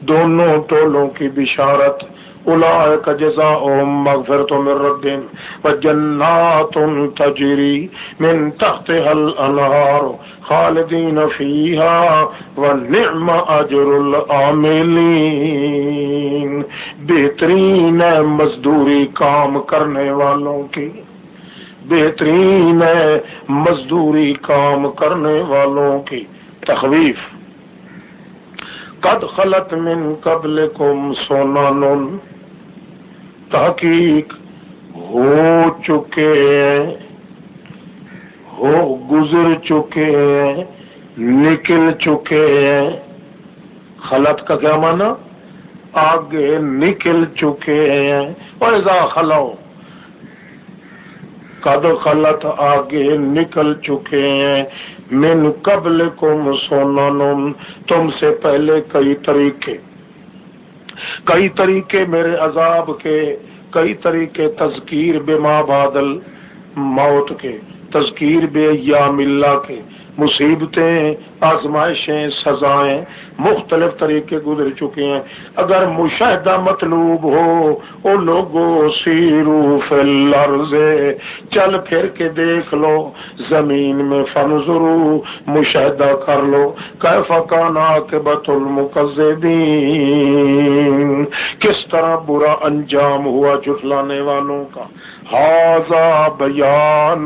دونوں ٹولوں کی بشارت۔ اولئک جزاؤهم مغفرة من ربهم وجنات تجري من تحتها الانهار خالدين فيها ونعم اجر العاملين. بہترین ہے مزدوری کام کرنے والوں کی، بہترین ہے مزدوری کام کرنے والوں کی تخویف۔ قد خلط من قبلكم سونان تحقیق ہو چکے ہیں۔ ہو گزر چکے ہیں، نکل چکے ہیں۔ خلط کا کیا مانا آگے نکل چکے ہیں۔ اور ایسا قد خلط آگے نکل چکے ہیں۔ من قبل کم سونن تم سے پہلے کئی طریقے۔ کئی طریقے میرے عذاب کے، کئی طریقے تذکیر بے ماں بادل موت کے، تذکیر بے یا ملا کے۔ مصیبتیں، آزمائشیں، سزائیں مختلف طریقے گزر چکے ہیں۔ اگر مشاہدہ مطلوب ہو، او لوگو سیرو فی چل پھر کے دیکھ لو، زمین میں فنظرو مشاہدہ کر لو۔ کیف کانا کے بت کس طرح برا انجام ہوا جھٹلانے والوں کا؟ حاضا بیان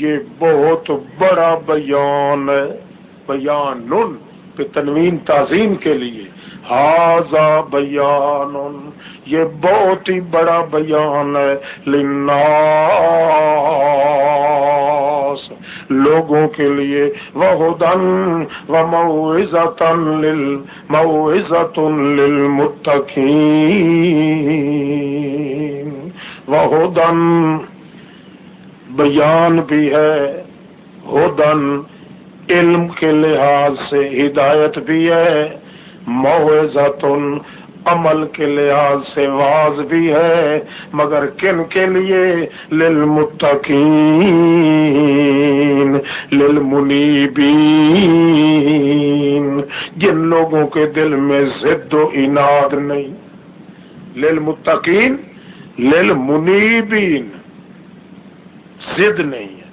یہ بہت بڑا بیان ہے۔ بیان تنوین تعظیم کے لیے۔ حاضا بیان، یہ بہت ہی بڑا بیان ہے۔ لناس لوگوں کے لیے۔ وہ دن و موزن موزت للمتقین۔ وہ دن بیان بھی ہے۔ ہدن علم کے لحاظ سے ہدایت بھی ہے۔ موزتن عمل کے لحاظ سے واز بھی ہے۔ مگر کن کے لیے؟ للمتقین، للمنیبین۔ جن لوگوں کے دل میں ضد و اناد نہیں۔ للمتقین، للمنیبین۔ ضد نہیں ہے۔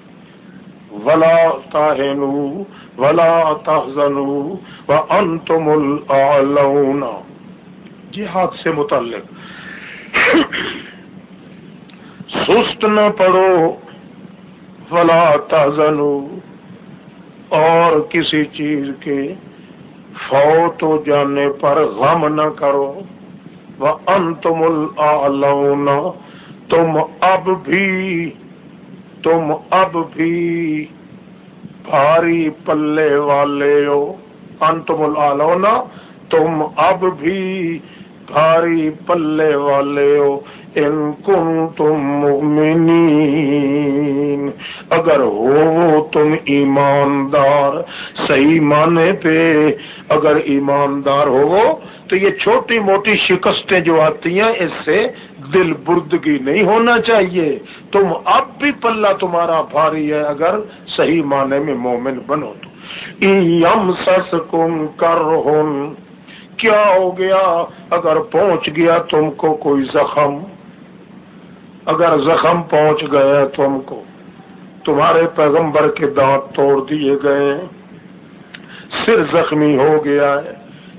ولا تاہنو ولا تحزنو وانتم الاعلون جہاد سے متعلق۔ سست نہ پڑو فلا تحزنو اور کسی چیز کے فوت ہو جانے پر غم نہ کرو۔ وہ انتم الاعلون تم اب بھی تم اب بھی بھاری پلے والے ہو۔ انتم الاعلون تم اب بھی بھاری پلے والے ہو۔ ان کن تم مؤمنین۔ اگر ہو تم ایماندار، صحیح معنی پہ اگر ایماندار ہو تو یہ چھوٹی موٹی شکستیں جو آتی ہیں، اس سے دل بردگی نہیں ہونا چاہیے۔ تم اب بھی پلہ تمہارا بھاری ہے، اگر صحیح معنی میں مومن بنو تو۔ یم سس کم کر کیا ہو گیا؟ اگر پہنچ گیا تم کو کوئی زخم؟ اگر زخم پہنچ گیا تم کو، تمہارے پیغمبر کے دانت توڑ دیے گئے۔ سر زخمی ہو گیا ہے،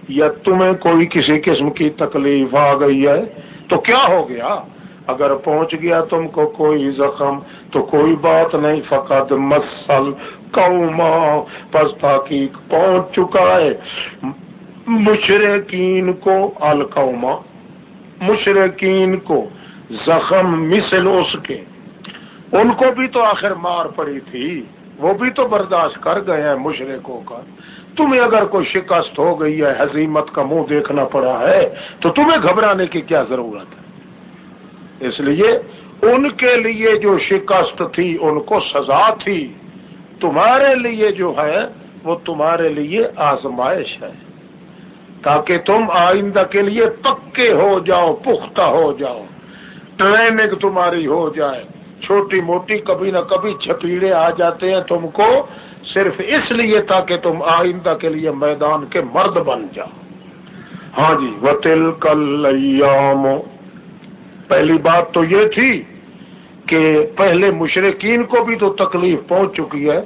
یا تمہیں کوئی کسی قسم کی تکلیف آ گئی ہے؟ تو کیا ہو گیا؟ اگر پہنچ گیا تم کو کوئی زخم، تو کوئی بات نہیں، فقط مسل قوما، پس تاکیق پہنچ چکا ہے۔ مشرقین کو، القوما مشرقین کو زخم، مثل اس کے۔ ان کو بھی تو آخر مار پڑی تھی، وہ بھی تو برداشت کر گئے ہیں مشرقوں کا۔ تمہیں اگر کوئی شکست ہو گئی ہے حزیمت کا منہ دیکھنا پڑا ہے، تو تمہیں گھبرانے کی کیا ضرورت ہے؟ اس لیے ان کے لیے جو شکست تھی، ان کو سزا تھی، تمہارے لیے جو ہے، وہ تمہارے لیے آزمائش ہے۔ تاکہ تم آئندہ کے لیے پکے ہو جاؤ، پختہ ہو جاؤ۔ ٹریننگ تمہاری ہو جائے۔ چھوٹی موٹی کبھی نہ کبھی چھپیڑے آ جاتے ہیں تم کو۔ صرف اس لیے تاکہ تم آئندہ کے لیے میدان کے مرد بن جاؤ۔ ہاں جی وہ تل کل پہلی بات تو یہ تھی کہ پہلے مشرقین کو بھی تو تکلیف پہنچ چکی ہے۔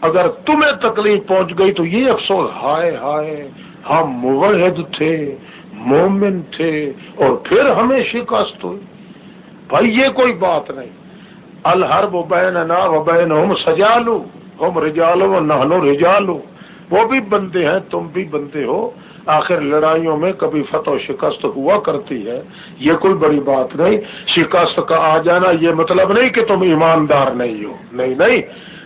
اگر تمہیں تکلیف پہنچ گئی تو یہ افسوس، ہائے ہائے، ہم موحد تھے، مومن تھے اور پھر ہمیں شکست ہوئی۔ بھائی، یہ کوئی بات نہیں۔ الحرب بین نا بین ہم سجالو۔ ہم رجالو و نہنو رجالو وہ بھی بندے ہیں، تم بھی بندے ہو۔ آخر لڑائیوں میں کبھی فتح و شکست ہوا کرتی ہے۔ یہ کوئی بڑی بات نہیں۔ شکست کا آ جانا یہ مطلب نہیں کہ تم ایماندار نہیں ہو۔ نہیں نہیں۔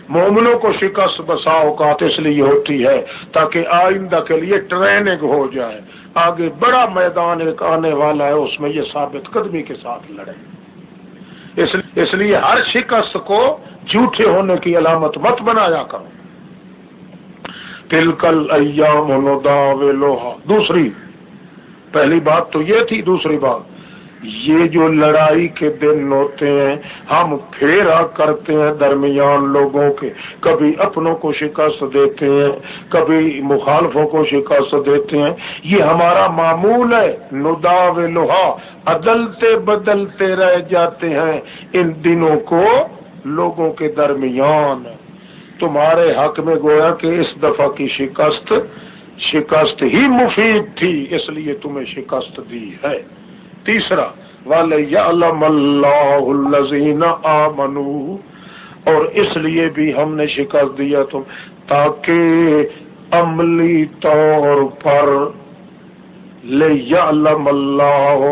مومنوں کو شکست بسا اوقات اس لیے ہوتی ہے تاکہ آئندہ کے لیے ٹریننگ ہو جائے۔ آگے بڑا میدان ایک آنے والا ہے، اس میں یہ ثابت قدمی کے ساتھ لڑے۔ اس لیے ہر شکست کو جھوٹے ہونے کی علامت مت بنایا کرو۔ تلکل ایام لوہا۔ دوسری، پہلی بات تو یہ تھی، دوسری بات، یہ جو لڑائی کے دن ہوتے ہیں، ہم پھیرا کرتے ہیں درمیان لوگوں کے۔ کبھی اپنوں کو شکست دیتے ہیں، کبھی مخالفوں کو شکست دیتے ہیں۔ یہ ہمارا معمول ہے ندا و لوہا۔ عدلتے بدلتے رہ جاتے ہیں۔ ان دنوں کو لوگوں کے درمیان۔ تمہارے حق میں گویا کہ اس دفعہ کی شکست شکست ہی مفید تھی، اس لیے تمہیں شکست دی ہے۔ تیسرا اللہ الزین آمنو اور اس لیے بھی ہم نے شکست دیا تم، تاکہ عملی طور پر لے اللہ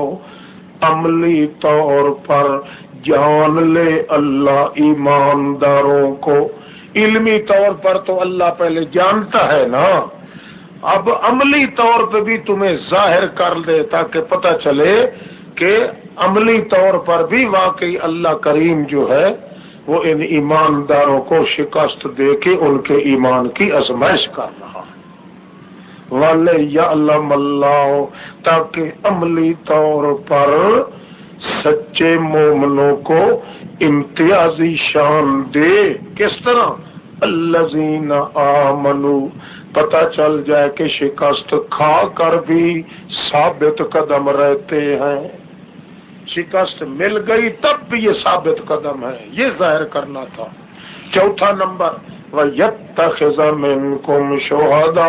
عملی طور پر جان لے اللہ ایمانداروں کو۔ علمی طور پر تو اللہ پہلے جانتا ہے نا۔ اب عملی طور پہ بھی تمہیں ظاہر کر دے تاکہ پتہ چلے کہ عملی طور پر بھی واقعی اللہ کریم جو ہے وہ ان ایمانداروں کو شکست دے کے ان کے ایمان کی ازمائش کر رہا والے یا اللہ تاکہ عملی طور پر سچے مومنوں کو امتیازی شان دے۔ کس طرح؟ اللہ آمنو۔ پتا چل جائے کہ شکست کھا کر بھی ثابت قدم رہتے ہیں۔ شکست مل گئی تب بھی یہ ثابت قدم ہے۔ یہ ظاہر کرنا تھا۔ چوتھا نمبر وہ یت کم شہدا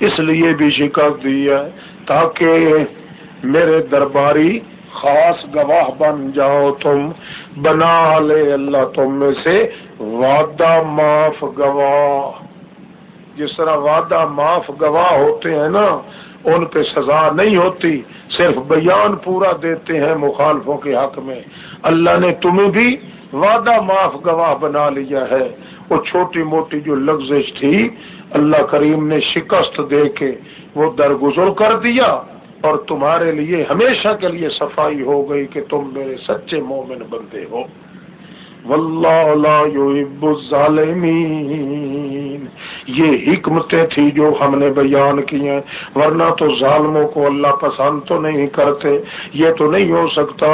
اس لیے بھی شکست دی ہے تاکہ میرے درباری خاص گواہ بن جاؤ تم، بنا لے اللہ تم میں سے وعدہ معاف گواہ۔ جس طرح وعدہ معاف گواہ ہوتے ہیں نا، ان پہ سزا نہیں ہوتی، صرف بیان پورا دیتے ہیں مخالفوں کے حق میں۔ اللہ نے تمہیں بھی وعدہ معاف گواہ بنا لیا ہے۔ وہ چھوٹی موٹی جو لفزش تھی، اللہ کریم نے شکست دے کے وہ درگزر کر دیا۔ اور تمہارے لیے ہمیشہ کے لیے صفائی ہو گئی کہ تم میرے سچے مومن بندے ہو۔ واللہ لا يحب الظالمین۔ یہ حکمتیں تھی جو ہم نے بیان کی ہیں، ورنہ تو ظالموں کو اللہ پسند تو نہیں کرتے۔ یہ تو نہیں ہو سکتا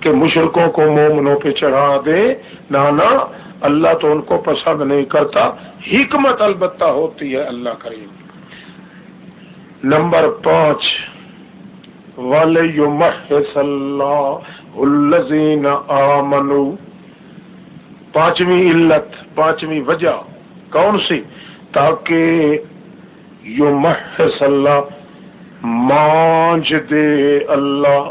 کہ مشرقوں کو مومنوں پہ چڑھا دے۔ نانا اللہ تو ان کو پسند نہیں کرتا۔ حکمت البتہ ہوتی ہے اللہ کریم۔ نمبر پانچ والے الزین آمنو پانچویں علت، پانچویں وجہ کون سی؟ تاکہ یو اللہ، مانج دے اللہ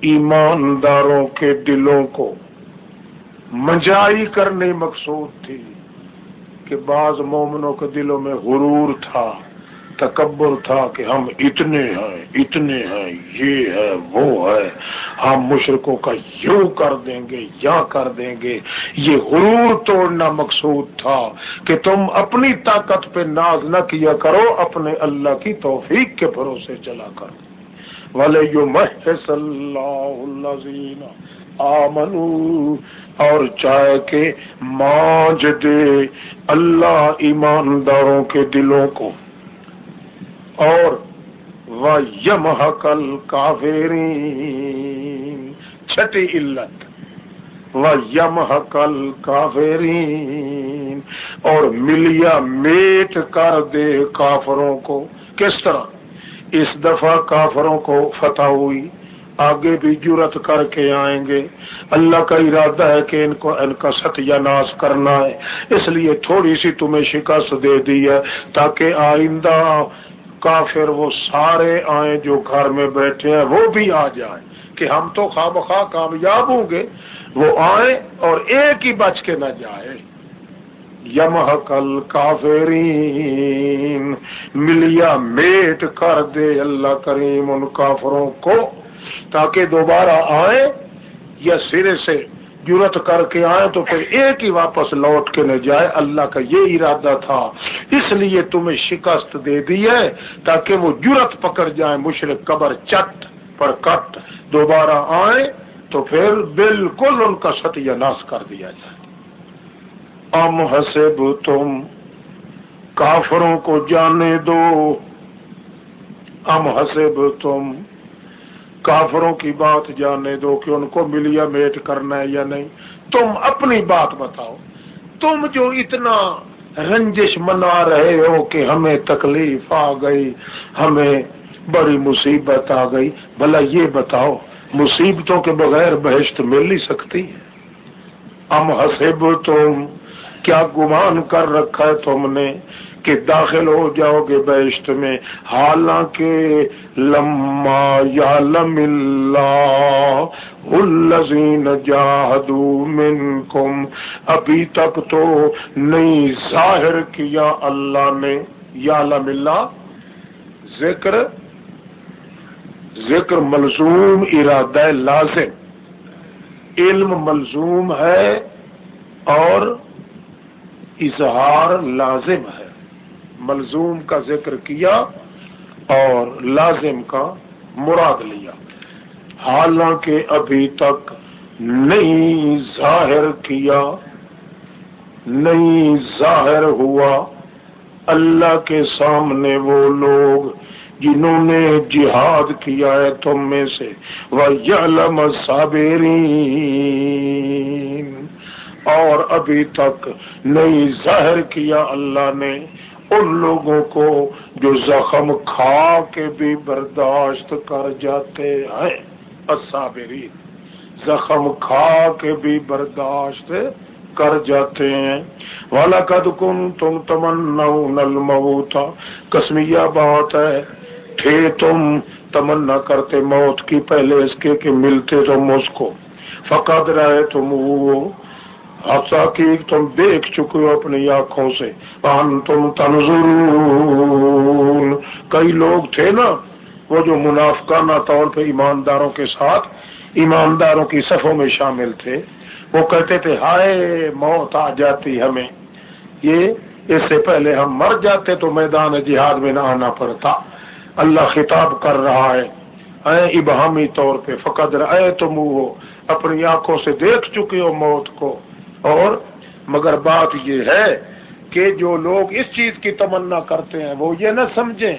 ایمانداروں کے دلوں کو۔ منجائی کرنے مقصود تھی کہ بعض مومنوں کے دلوں میں غرور تھا۔ تکبر تھا کہ ہم اتنے ہیں اتنے ہیں، یہ ہے، وہ ہے۔ ہم مشرقوں کا یوں کر دیں گے، یا کر دیں گے۔ یہ غرور توڑنا مقصود تھا کہ تم اپنی طاقت پہ ناز نہ کیا کرو، اپنے اللہ کی توفیق کے بھروسے چلا کر والے یو محس اللہ آمنو اور چاہے کہ مانج دے اللہ ایمانداروں کے دلوں کو۔ اور وہ یم حقل کافرین چھٹی علت۔ وہ یم حقل کافرین اور ملیا میٹ کر دے کافروں کو۔ کس طرح؟ اس دفعہ کافروں کو فتح ہوئی۔ آگے بھی جرت کر کے آئیں گے۔ اللہ کا ارادہ ہے کہ ان کو ان کا ستیہ ناش کرنا ہے۔ اس لیے تھوڑی سی تمہیں شکست دے دی ہے تاکہ آئندہ کافر وہ سارے آئیں جو گھر میں بیٹھے ہیں، وہ بھی آ جائیں کہ ہم تو خواہ بخواہ کامیاب ہوں گے۔ وہ آئیں اور ایک ہی بچ کے نہ جائے یم کل کافرین ملیا میٹ کر دے اللہ کریم ان کافروں کو، تاکہ دوبارہ آئیں یا سرے سے جرت کر کے آئے تو پھر ایک ہی واپس لوٹ کے نہ جائے۔ اللہ کا یہ ارادہ تھا۔ اس لیے تمہیں شکست دے دی ہے تاکہ وہ جرت پکڑ جائے مشرق قبر چٹ پر کٹ دوبارہ آئے تو پھر بالکل ان کا ستیہ ناش کر دیا جائے۔ ام حسب تم، کافروں کو جانے دو۔ ام حسب تم کافروں کی بات جانے دو کہ ان کو ملیا میٹ کرنا ہے یا نہیں۔ تم اپنی بات بتاؤ۔ تم جو اتنا رنجش منا رہے ہو کہ ہمیں تکلیف آ گئی، ہمیں بڑی مصیبت آ گئی۔ بھلا یہ بتاؤ، مصیبتوں کے بغیر بہشت مل نہیں سکتی۔ ام حسب تم کیا گمان کر رکھا ہے تم نے؟ کہ داخل ہو جاؤ گے بیشت میں۔ حالانکہ لما یا لم الزین جاہدو منکم، ابھی تک تو نہیں ظاہر کیا اللہ نے۔ یا لم اللہ، ذکر ذکر ملزوم، ارادہ لازم۔ علم ملزوم ہے اور اظہار لازم ہے۔ ملزوم کا ذکر کیا اور لازم کا مراد لیا۔ حالانکہ ابھی تک نہیں ظاہر کیا، نہیں ظاہر ہوا۔ اللہ کے سامنے وہ لوگ جنہوں نے جہاد کیا ہے تم میں سے۔ وہ اور ابھی تک نہیں ظاہر کیا اللہ نے۔ ان لوگوں کو جو زخم کھا کے بھی برداشت کر جاتے ہیں۔ الصابرین، زخم کھا کے بھی برداشت کر جاتے ہیں۔ والا قد کم تم تمنا نل کسمیا بات ہے، تھے تم، تمنا کرتے موت کی پہلے اس کے کہ ملتے تم اس کو۔ فقد رہے تم وہ حفصہ کی تم دیکھ چکے ہو اپنی آنکھوں سے ان تم تنظر کئی لوگ تھے نا، وہ جو منافقانہ طور پہ ایمانداروں کے ساتھ ایمانداروں کی صفوں میں شامل تھے، وہ کہتے تھے، ہائے، موت آ جاتی ہمیں۔ یہ، اس سے پہلے ہم مر جاتے تو میدان جہاد میں نہ آنا پڑتا۔ اللہ خطاب کر رہا ہے۔ اے ابہامی طور پہ، فقد اے تم وہ اپنی آنکھوں سے دیکھ چکے ہو موت کو۔ اور مگر بات یہ ہے کہ جو لوگ اس چیز کی تمنا کرتے ہیں وہ یہ نہ سمجھیں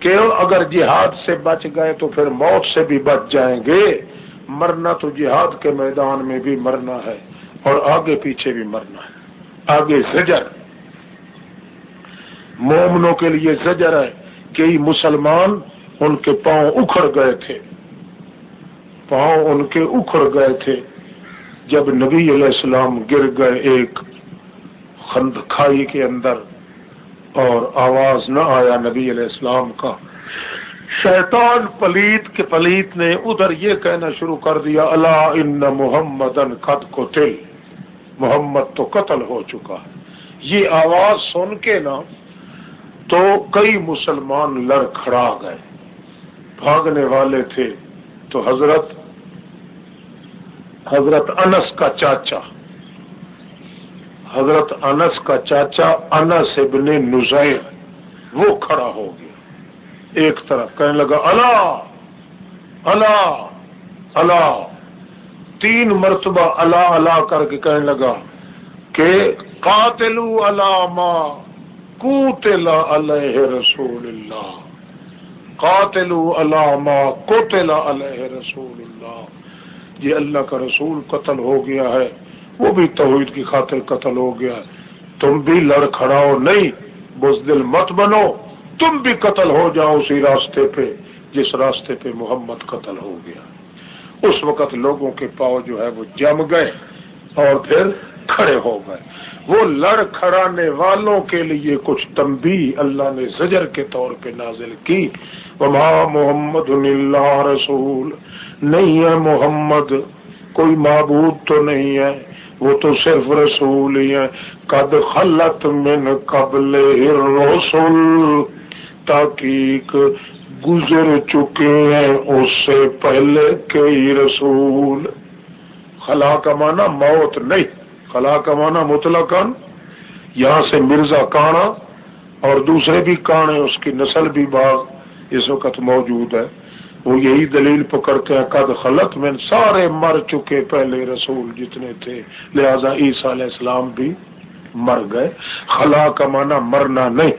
کہ اگر جہاد سے بچ گئے تو پھر موت سے بھی بچ جائیں گے۔ مرنا تو جہاد کے میدان میں بھی مرنا ہے اور آگے پیچھے بھی مرنا ہے۔ آگے زجر۔ مومنوں کے لیے زجر ہے کئی مسلمان ان کے پاؤں اکھڑ گئے تھے۔ پاؤں ان کے اکھڑ گئے تھے۔ جب نبی علیہ السلام گر گئے ایک خند کھائی کے اندر اور آواز نہ آیا نبی علیہ السلام کا، شیطان پلیت کے پلیت نے ادھر یہ کہنا شروع کر دیا اللہ ان محمد قد کو تل محمد تو قتل ہو چکا ہے۔ یہ آواز سن کے نا تو کئی مسلمان لڑ کھڑا گئے، بھاگنے والے تھے۔ تو حضرت حضرت انس کا چاچا۔ حضرت انس کا چاچا، انس ابن نزیر، وہ کھڑا ہو گیا۔ ایک طرف کہنے لگا اللہ اللہ اللہ تین مرتبہ اللہ اللہ کر کے کہنے لگا کہ قاتلو علامہ کوتل علیہ رسول اللہ۔ قاتلو علامہ کوتل علیہ رسول اللہ۔ یہ اللہ کا رسول قتل ہو گیا ہے، وہ بھی توحید کی خاطر قتل ہو گیا تم بھی لڑ کھڑاؤ، نہیں، بزدل مت بنو، تم بھی قتل ہو جاؤ اسی راستے پہ جس راستے پہ محمد قتل ہو گیا۔ اس وقت لوگوں کے پاؤں جو ہے وہ جم گئے اور پھر کھڑے ہو گئے۔ وہ لڑ کھڑانے والوں کے لیے کچھ تمبی اللہ نے زجر کے طور پہ نازل کی۔ وما محمد اللہ رسول۔ نہیں ہے محمد، کوئی معبود تو نہیں ہے، وہ تو صرف رسول ہی ہے قد خلط من قبل رسول تحقیق گزر چکے ہیں اس سے پہلے کئی رسول۔ خلا کا مانا موت نہیں۔ خلا کا مانا مطلق یہاں سے مرزا کانا اور دوسرے بھی کانے، اس کی نسل بھی بعض اس وقت موجود ہے۔ وہ یہی دلیل پکڑتے ہیں، قد خلط میں سارے مر چکے پہلے رسول جتنے تھے۔ لہذا عیسیٰ علیہ السلام بھی مر گئے۔ خلا کا مرنا نہیں۔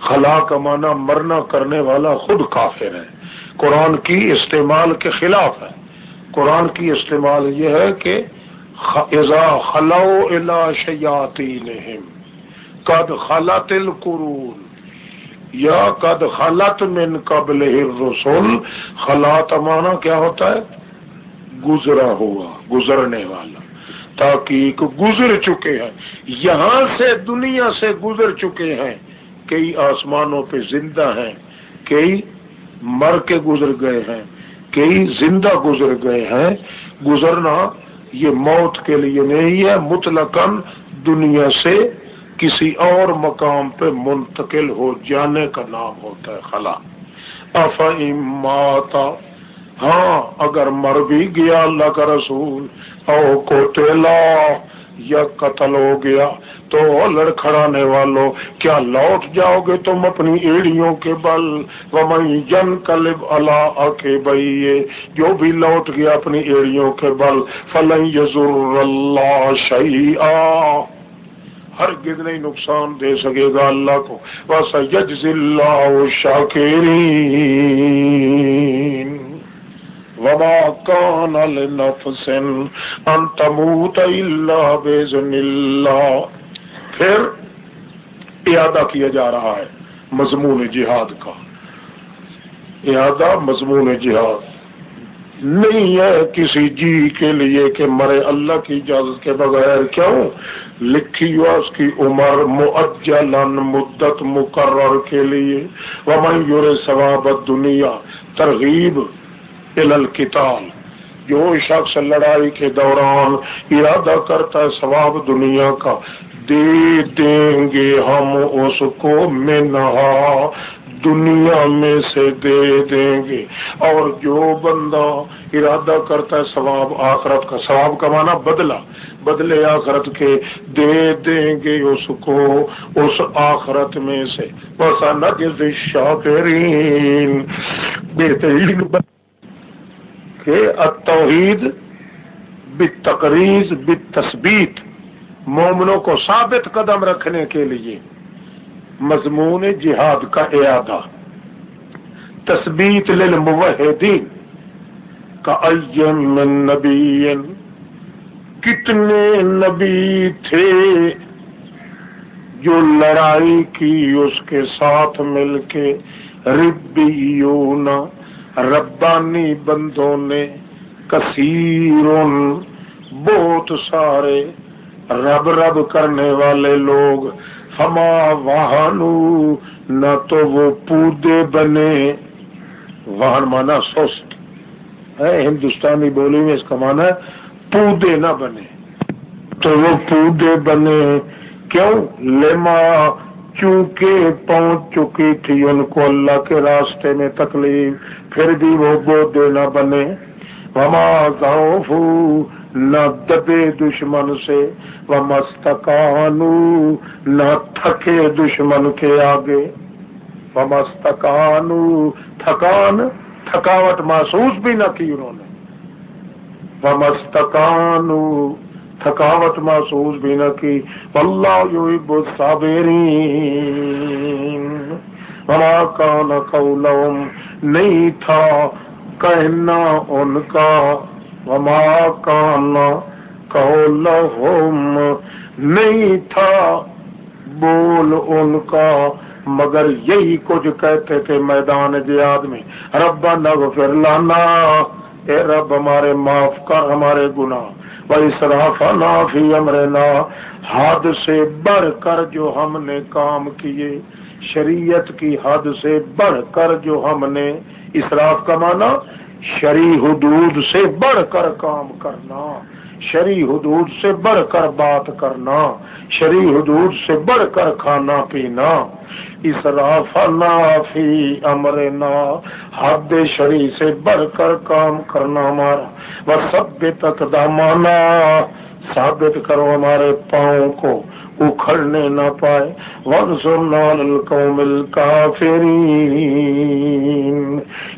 خلا کا معنی مرنا کرنے والا خود کافر ہے۔ قرآن کی استعمال کے خلاف ہے۔ قرآن کی استعمال یہ ہے کہ الا شیاتی قد خلط القرون، یا قد خلط من قبل رسول خلا مانا کیا ہوتا ہے؟ گزرا ہوا، گزرنے والا، تاکہ گزر چکے ہیں، یہاں سے دنیا سے گزر چکے ہیں، کئی آسمانوں پہ زندہ ہیں، کئی مر کے گزر گئے ہیں، کئی زندہ گزر گئے ہیں، گزرنا یہ موت کے لیے نہیں ہے مطلق دنیا سے کسی اور مقام پہ منتقل ہو جانے کا نام ہوتا ہے خلا۔ افا ہاں اگر مر بھی گیا اللہ کا رسول، او کو تیلا یا قتل ہو گیا تو لڑکھڑانے والوں کیا لوٹ جاؤ گے تم اپنی ایڑیوں کے بل؟ جن کلب اللہ کے بھائی جو بھی لوٹ گیا اپنی ایڑیوں کے بل، فلن یزر اللہ شہی ہر گد نہیں نقصان دے سکے گا اللہ کو۔ بس یج اللہ شاکری وما كان لنفس ان تموت الا باذن الله۔ پھر اعادہ کیا جا رہا ہے مضمون جہاد کا۔ اعادہ مضمون جہاد۔ نہیں ہے کسی جی کے لیے کہ مرے اللہ کی اجازت کے بغیر کیوں؟ لکھی ہوا اس کی عمر معجلن مدت مقرر کے لیے۔ ومن یور ثواب دنیا ترغیب القتال. جو شخص لڑائی کے دوران ارادہ کرتا ہے ثواب دنیا کا، دے دیں گے ہم اس کو منہا، دنیا میں سے دے دیں گے۔ اور جو بندہ ارادہ کرتا ہے ثواب آخرت کا، ثواب کمانا بدلا بدلے آخرت کے دے دیں گے اس کو اس آخرت میں سے۔ بس نجز شاکرین بہترین کہ التوحید بالتقریز بالتثبیت، مومنوں کو ثابت قدم رکھنے کے لیے مضمون جہاد کا اعادہ، تثبیت للموحدین، کا ایم من نبی کتنے نبی تھے جو لڑائی کی اس کے ساتھ مل کے ربیونا ربانی بندوں نے کثیر بہت سارے رب رب کرنے والے لوگ ہما واہنو نہ تو وہ پودے بنے واہن مانا سست ہے ہندوستانی بولی میں اس کا مانا ہے پودے نہ بنے تو وہ پودے بنے کیوں لما چونکہ پہنچ چکی تھی ان کو اللہ کے راستے میں تکلیف، پھر بھی وہ بودے نہ بنے۔ وما ضعفو نہ دبے دشمن سے۔ وہ مستقانو نہ تھکے دشمن کے آگے۔ وہ مستقانو تھکان، تھکاوٹ محسوس بھی نہ کی انہوں نے۔ وہ مستقانو تھکاوٹ محسوس بھی نہ کی۔ اللہ یحب الصابرین۔ وما کان قولهم نہیں تھا کہنا ان کا۔ وما کان قولهم نہیں تھا بول ان کا۔ مگر یہی کچھ کہتے تھے میدان جہاد میں۔ رب نغفر لنا، اے رب ہمارے معاف کر، ہمارے گناہ۔ نا فی امرنا حد سے بڑھ کر جو ہم نے کام کیے۔ شریعت کی حد سے بڑھ کر جو ہم نے، اسراف کا مانا شری حدود سے بڑھ کر کام کرنا۔ شری حدود سے بڑھ کر بات کرنا۔ شری حدود سے بڑھ کر کھانا پینا۔ اسراف فی امرنا حد شری سے بڑھ کر کام کرنا ہمارا۔ وہ سب تک دامانا، ثابت کرو ہمارے پاؤں کو، اکھڑنے نہ پائے۔ ون سنال قومل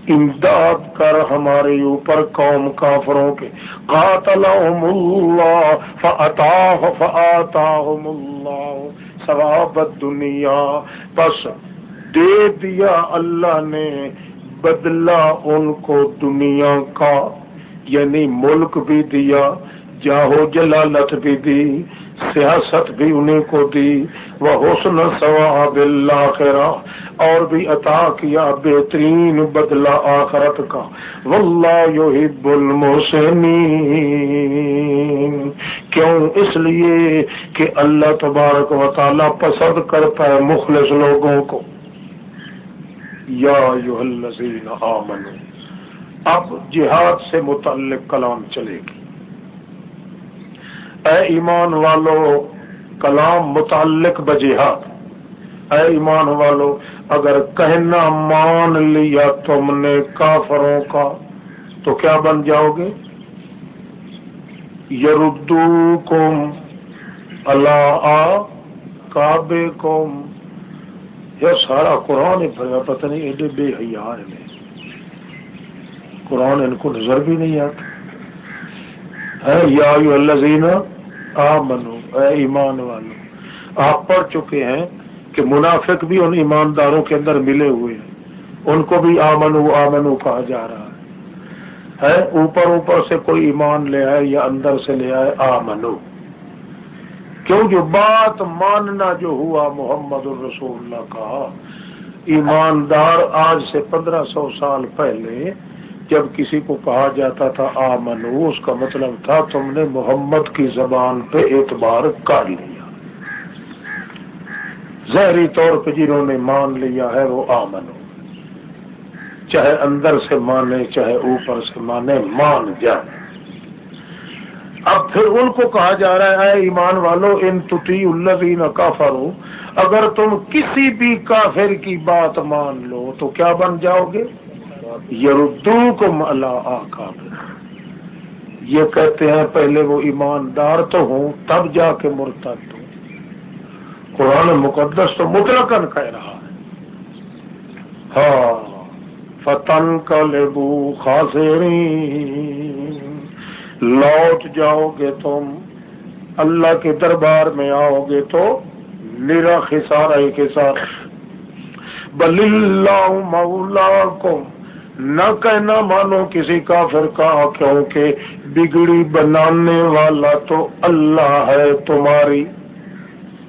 امداد کر ہمارے اوپر قوم کافروں کے۔ قاتلہم اللہ فعطاہ فعطاہم اللہ۔ ثواب دنیا۔ بس دے دیا اللہ نے بدلا ان کو دنیا کا یعنی ملک بھی دیا، جاہو جلالت بھی دی۔ سیاست بھی انہیں کو دی، وہ حسن ثواب اللہ اور بھی عطا کیا بہترین بدلہ آخرت کا۔ واللہ یحب المحسنین۔ کیوں؟ اس لیے کہ اللہ تبارک و تعالی پسند کرتا ہے مخلص لوگوں کو۔ یا الذین آمنوا۔ اب جہاد سے متعلق کلام چلے گی۔ اے ایمان والو، کلام متعلق بجہاد اے ایمان والو، اگر کہنا مان لیا تم نے کافروں کا، تو کیا بن جاؤ گے؟ یردو کم اللہ آ کعبے قوم یہ سارا قرآن ہی پتہ نہیں ایڈے بے حیا ہے قرآن ان کو نظر بھی نہیں آتا۔ ہے یا الذین آمنو، اے ایمان والو، آپ پڑھ چکے ہیں کہ منافق بھی ان ایمانداروں کے اندر ملے ہوئے ہیں۔ ان کو بھی آمنو آمنو کہا جا رہا ہے۔ ہے، اوپر اوپر سے کوئی ایمان لے آئے یا اندر سے لے آئے، آمنو۔ کیوں؟ جو بات ماننا جو ہوا محمد الرسول اللہ کا، ایماندار آج سے پندرہ سو سال پہلے جب کسی کو کہا جاتا تھا آمنو، اس کا مطلب تھا تم نے محمد کی زبان پہ اعتبار کر لیا۔ ظہری طور پہ جنہوں نے مان لیا ہے وہ آمنو۔ چاہے اندر سے مانے، چاہے اوپر سے مانے، مان جائے۔ اب پھر ان کو کہا جا رہا ہے ایمان والو، ان تٹی الزین کافرو اگر تم کسی بھی کافر کی بات مان لو تو کیا بن جاؤ گے؟ یردو کم اللہ کافر یہ کہتے ہیں پہلے وہ ایماندار تو ہوں، تب جا کے مرتد ہوں۔ قرآن مقدس تو مطلقاً کہہ رہا ہے۔ ہاں فتن کا لبو لوٹ جاؤ گے تم۔ اللہ کے دربار میں آؤ گے تو میرا خسارا ہی خسار بل اللہ مولا کو نہ کہنا مانو کسی کافر کا کیونکہ بگڑی بنانے والا تو اللہ ہے تمہاری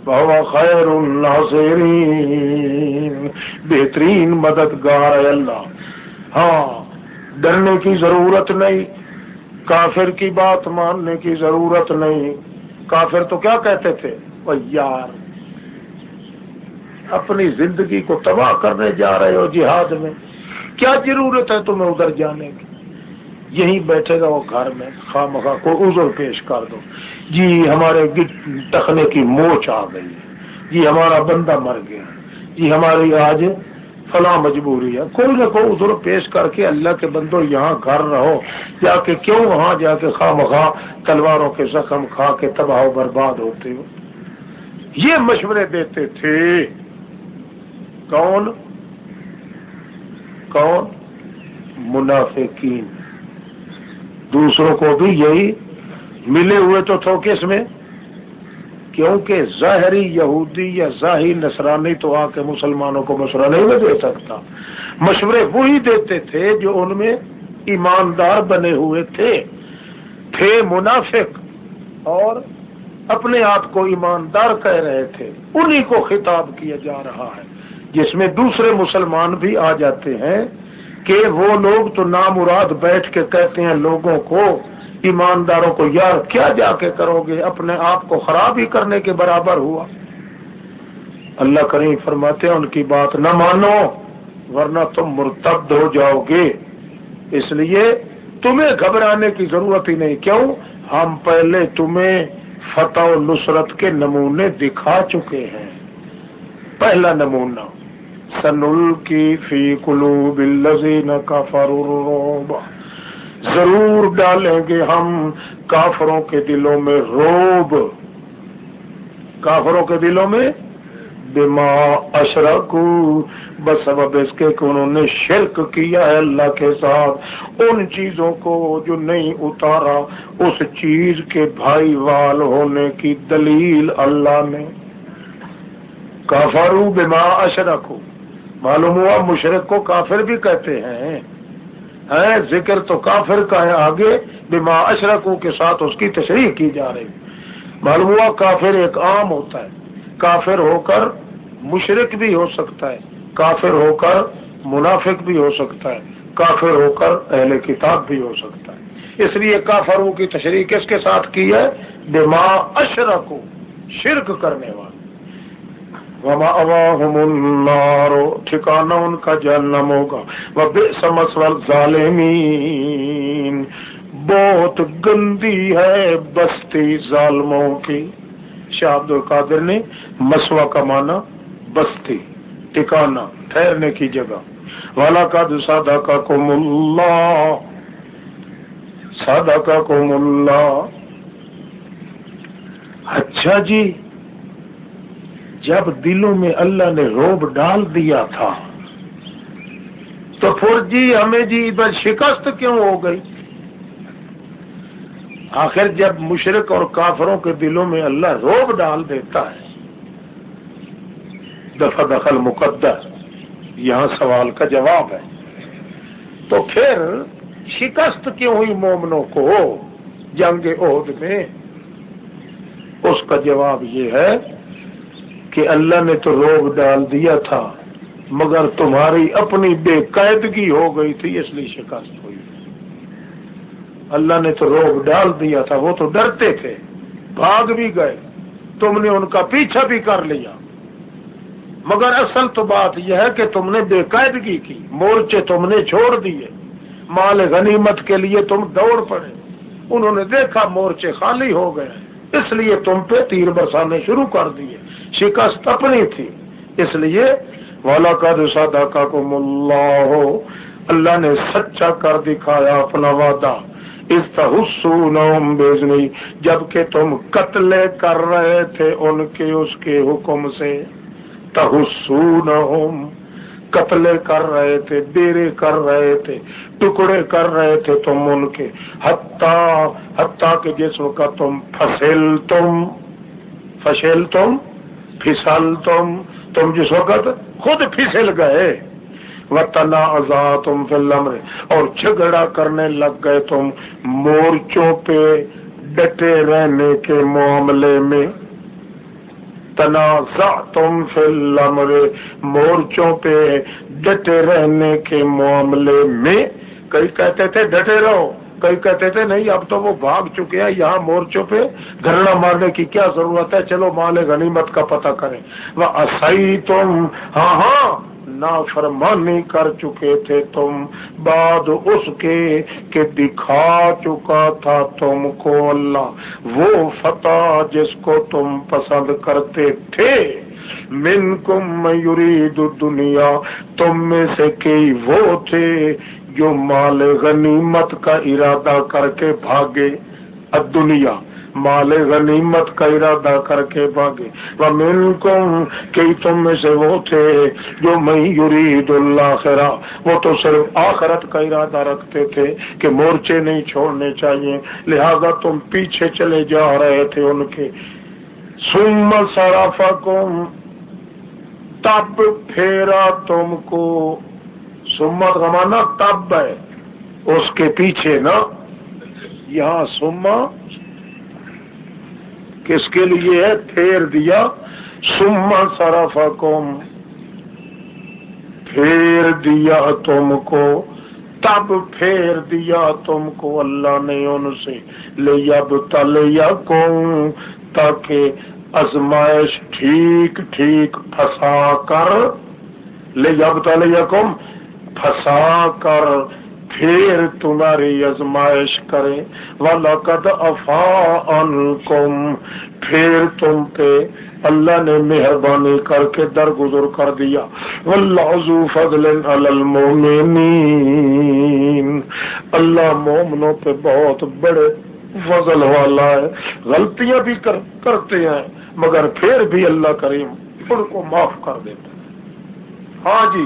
بہت خیر الناصرین بہترین مددگار ہے اللہ۔ ہاں ڈرنے کی ضرورت نہیں، کافر کی بات ماننے کی ضرورت نہیں۔ کافر تو کیا کہتے تھے؟ یار اپنی زندگی کو تباہ کرنے جا رہے ہو جہاد میں۔ کیا ضرورت ہے تمہیں ادھر جانے کی؟ یہی بیٹھے گا وہ گھر میں خواہ مخواہ کو عذر پیش کر دو۔ جی ہمارے ٹکنے کی موچ آ گئی جی ہمارا بندہ مر گیا جی ہماری آج فلاں مجبوری ہے۔ کوئی نہ کوئی ادھر پیش کر کے اللہ کے بندو یہاں گھر رہو۔ جا کے کیوں وہاں جا کے خواہ مخواہ تلواروں کے زخم کھا کے تباہ و برباد ہوتے ہو؟ یہ مشورے دیتے تھے۔ کون؟ کون؟ منافقین۔ دوسروں کو بھی یہی ملے ہوئے تو تھو کس میں؟ کیونکہ ظاہری یہودی یا ظاہر نصرانی تو آ کے مسلمانوں کو مشورہ نہیں دے سکتا۔ مشورے وہی دیتے تھے جو ان میں ایماندار بنے ہوئے تھے۔ تھے منافق اور اپنے آپ کو ایماندار کہہ رہے تھے۔ انہی کو خطاب کیا جا رہا ہے۔ جس میں دوسرے مسلمان بھی آ جاتے ہیں کہ وہ لوگ تو نامراد بیٹھ کے کہتے ہیں لوگوں کو، ایمانداروں کو، یار کیا جا کے کرو گے؟ اپنے آپ کو خراب ہی کرنے کے برابر ہوا۔ اللہ کریم فرماتے ہیں، ان کی بات نہ مانو، ورنہ تم مرتب ہو جاؤ گے۔ اس لیے تمہیں گھبرانے کی ضرورت ہی نہیں۔ کیوں؟ ہم پہلے تمہیں فتح و نصرت کے نمونے دکھا چکے ہیں۔ پہلا نمونہ۔ سنل کی فی کلو بلزی کا فروغ ضرور ڈالیں گے ہم کافروں کے دلوں میں روب کافروں کے دلوں میں بما اشرک بس اب اس کے کہ انہوں نے شرک کیا ہے اللہ کے ساتھ۔ ان چیزوں کو جو نہیں اتارا، اس چیز کے بھائی وال ہونے کی دلیل اللہ نے۔ کافرو بما اشرک معلوم ہوا مشرق کو کافر بھی کہتے ہیں۔ ذکر تو کافر کا ہے آگے۔ بما اشرکوں کے ساتھ اس کی تشریح کی جا رہی۔ معلوم ہوا کافر ایک عام ہوتا ہے۔ کافر ہو کر مشرق بھی ہو سکتا ہے۔ کافر ہو کر منافق بھی ہو سکتا ہے۔ کافر ہو کر اہل کتاب بھی ہو سکتا ہے۔ اس لیے کافروں کی تشریح کس کے ساتھ کی ہے؟ بما اشرکو، شرک کرنے والا النار. ٹھکانا ان کا جہنم ہوگا. وہ بے سمس ظالمین بہت گندی ہے بستی ظالموں کی. شاہ عبد القادر نے مسوا کا مانا بستی ٹھکانا ٹھہرنے کی جگہ. والا کا سادہ کا کو ملا سادہ کا کو ملا اچھا جی جب دلوں میں اللہ نے روب ڈال دیا تھا، تو پھر جی ہمیں جی ادھر شکست کیوں ہو گئی؟ آخر جب مشرق اور کافروں کے دلوں میں اللہ روب ڈال دیتا ہے دفع دخل مقدر، یہاں سوال کا جواب ہے۔ تو پھر شکست کیوں ہوئی مومنوں کو جنگ عہد میں؟ اس کا جواب یہ ہے کہ اللہ نے تو روب ڈال دیا تھا، مگر تمہاری اپنی بے قاعدگی ہو گئی تھی، اس لیے شکست ہوئی۔ اللہ نے تو روب ڈال دیا تھا، وہ تو ڈرتے تھے۔ بھاگ بھی گئے، تم نے ان کا پیچھا بھی کر لیا۔ مگر اصل تو بات یہ ہے کہ تم نے بے قاعدگی کی، مورچے تم نے چھوڑ دیے۔ مال غنیمت کے لیے تم دوڑ پڑے۔ انہوں نے دیکھا مورچے خالی ہو گئے۔ اس لیے تم پہ تیر برسانے شروع کر دیے۔ شکست اپنی تھی۔ اس لیے والا کا دسا کا کو ملا ہو اللہ نے سچا کر دکھایا اپنا وعدہ۔ اس تحسون بیزنی جبکہ تم قتل کر رہے تھے ان کے، اس کے حکم سے۔ تحسون قتل کر رہے تھے، ڈیرے کر رہے تھے، ٹکڑے کر رہے تھے تم ان کے۔ حتیٰ حتیٰ کہ جس وقت تم فصل تم فصل تم پھسل تم تم جس وقت خود پھسل گئے وہ تنا تم فلم اور جھگڑا کرنے لگ گئے تم مورچوں پہ ڈٹے رہنے کے معاملے میں۔ تنازع تم فل مورچوں پہ ڈٹے رہنے کے معاملے میں۔ کئی کہتے تھے ڈٹے رہو، کئی کہتے تھے نہیں، اب تو وہ بھاگ چکے ہیں یہاں مورچوں پہ۔ گھرنا مارنے کی کیا ضرورت ہے؟ چلو مال غنیمت کا پتہ کریں۔ وہ اصحی تم ہاں ہاں۔ نافرمانی کر چکے تھے تم۔ بعد اس کے کہ دکھا چکا تھا تم کو اللہ۔ وہ فتح جس کو تم پسند کرتے تھے۔ من کم یرید دنیا تم میں سے کئی وہ تھے جو مال غنیمت کا ارادہ کر کے بھاگے۔ دنیا مال غنیمت کا ارادہ کر کے بھاگے وہ کئی تم میں سے وہ تھے جو میں یرید اللہ خرا وہ تو صرف آخرت کا ارادہ رکھتے تھے کہ مورچے نہیں چھوڑنے چاہیے لہذا تم پیچھے چلے جا رہے تھے ان کے سم سرافا کم تب پھیرا تم کو سمت زمانہ تب ہے اس کے پیچھے نا یہاں سما کس کے لیے ہے؟ پھیر دیا۔ سما سرف کم پھیر دیا تم کو۔ تب پھیر دیا تم کو۔ اللہ نے ان سے۔ لیا تلیا کم تاکہ ازمائش ٹھیک ٹھیک پھنسا کر۔ لے جب تلیا کم پھنسا کر۔ پھر تمہاری ازمائش کرے وَلَقَدْ أَفَاءَ عَنْكُمْ پھر تم پہ اللہ نے مہربانی کر کے درگزر کر دیا۔ وَاللَّهُ فَضْلٍ عَلَى الْمُؤْمِنِينَ۔ اللہ مومنوں پہ بہت بڑے فضل والا ہے۔ غلطیاں بھی کر, کرتے ہیں مگر پھر بھی اللہ کریم ان کو معاف کر دیتا ہاں جی۔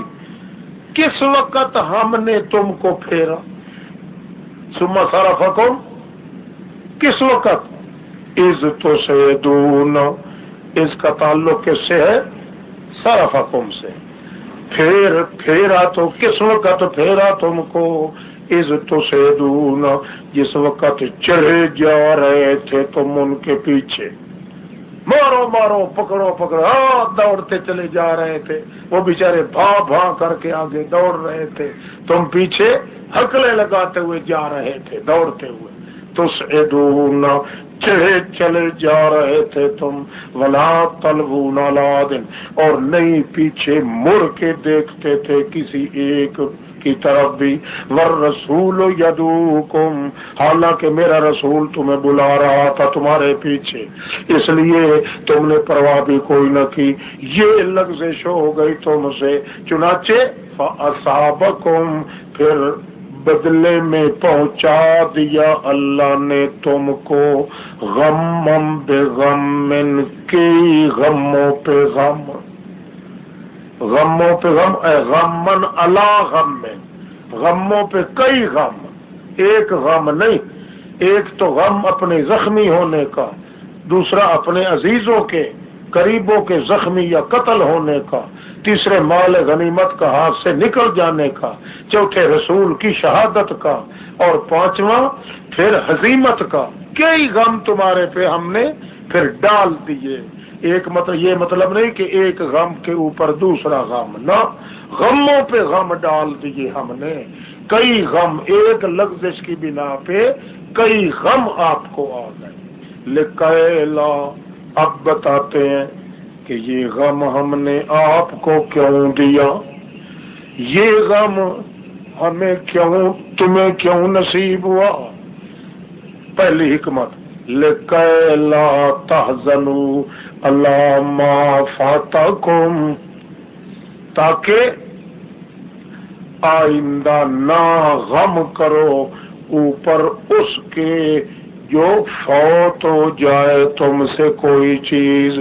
کس وقت ہم نے تم کو پھیرا؟ سما سارا فکم کس وقت؟ از تو سے دون اس کا تعلق کس سے ہے؟ سارا فکم سے۔ پھر پھیرا تو کس وقت پھیرا تم کو؟ از تو سے دون جس وقت چڑھے جا رہے تھے تم ان کے پیچھے۔ مارو مارو پکڑو پکڑو ہاں دوڑتے چلے جا رہے تھے۔ وہ بےچارے بھا بھا کر کے آگے دوڑ رہے تھے۔ تم پیچھے ہکلے لگاتے ہوئے جا رہے تھے، دوڑتے ہوئے۔ تو چڑھے چلے جا رہے تھے تم، ولا تلو نالا دن، اور نہیں پیچھے مڑ کے دیکھتے تھے کسی ایک کی طرف بھی۔ ور رسول یدوکم حالانکہ میرا رسول تمہیں بلا رہا تھا تمہارے پیچھے، اس لیے تم نے پرواہ بھی کوئی نہ کی۔ یہ لفزش ہو گئی تم سے، چنانچہ اصابکم پھر بدلے میں پہنچا دیا اللہ نے تم کو۔ غم بے غم کی غموں پہ غم؟ غموں پہ غم؟ اے غمن اللہ غم میں غموں پہ کئی غم؟ ایک غم نہیں، ایک تو غم اپنے زخمی ہونے کا، دوسرا اپنے عزیزوں کے، قریبوں کے زخمی یا قتل ہونے کا۔ تیسرے مال غنیمت کا ہاتھ سے نکل جانے کا، چوتھے رسول کی شہادت کا، اور پانچواں پھر حزیمت کا۔ کئی غم تمہارے پہ ہم نے پھر ڈال دیے۔ ایک مطلب یہ مطلب نہیں کہ ایک غم کے اوپر دوسرا غم، نہ۔ غموں پہ غم ڈال دیے ہم نے۔ کئی غم ایک لفظ کی بنا پہ، کئی غم آپ کو آ گئے۔ لکھا اب بتاتے ہیں۔ کہ یہ غم ہم نے آپ کو کیوں دیا؟ یہ غم ہمیں کیوں تمہیں کیوں نصیب ہوا؟ پہلی حکمت لا تحزنوا اللہ ما فاتکم تاکہ آئندہ نہ غم کرو، اوپر اس کے جو فوت ہو جائے تم سے کوئی چیز۔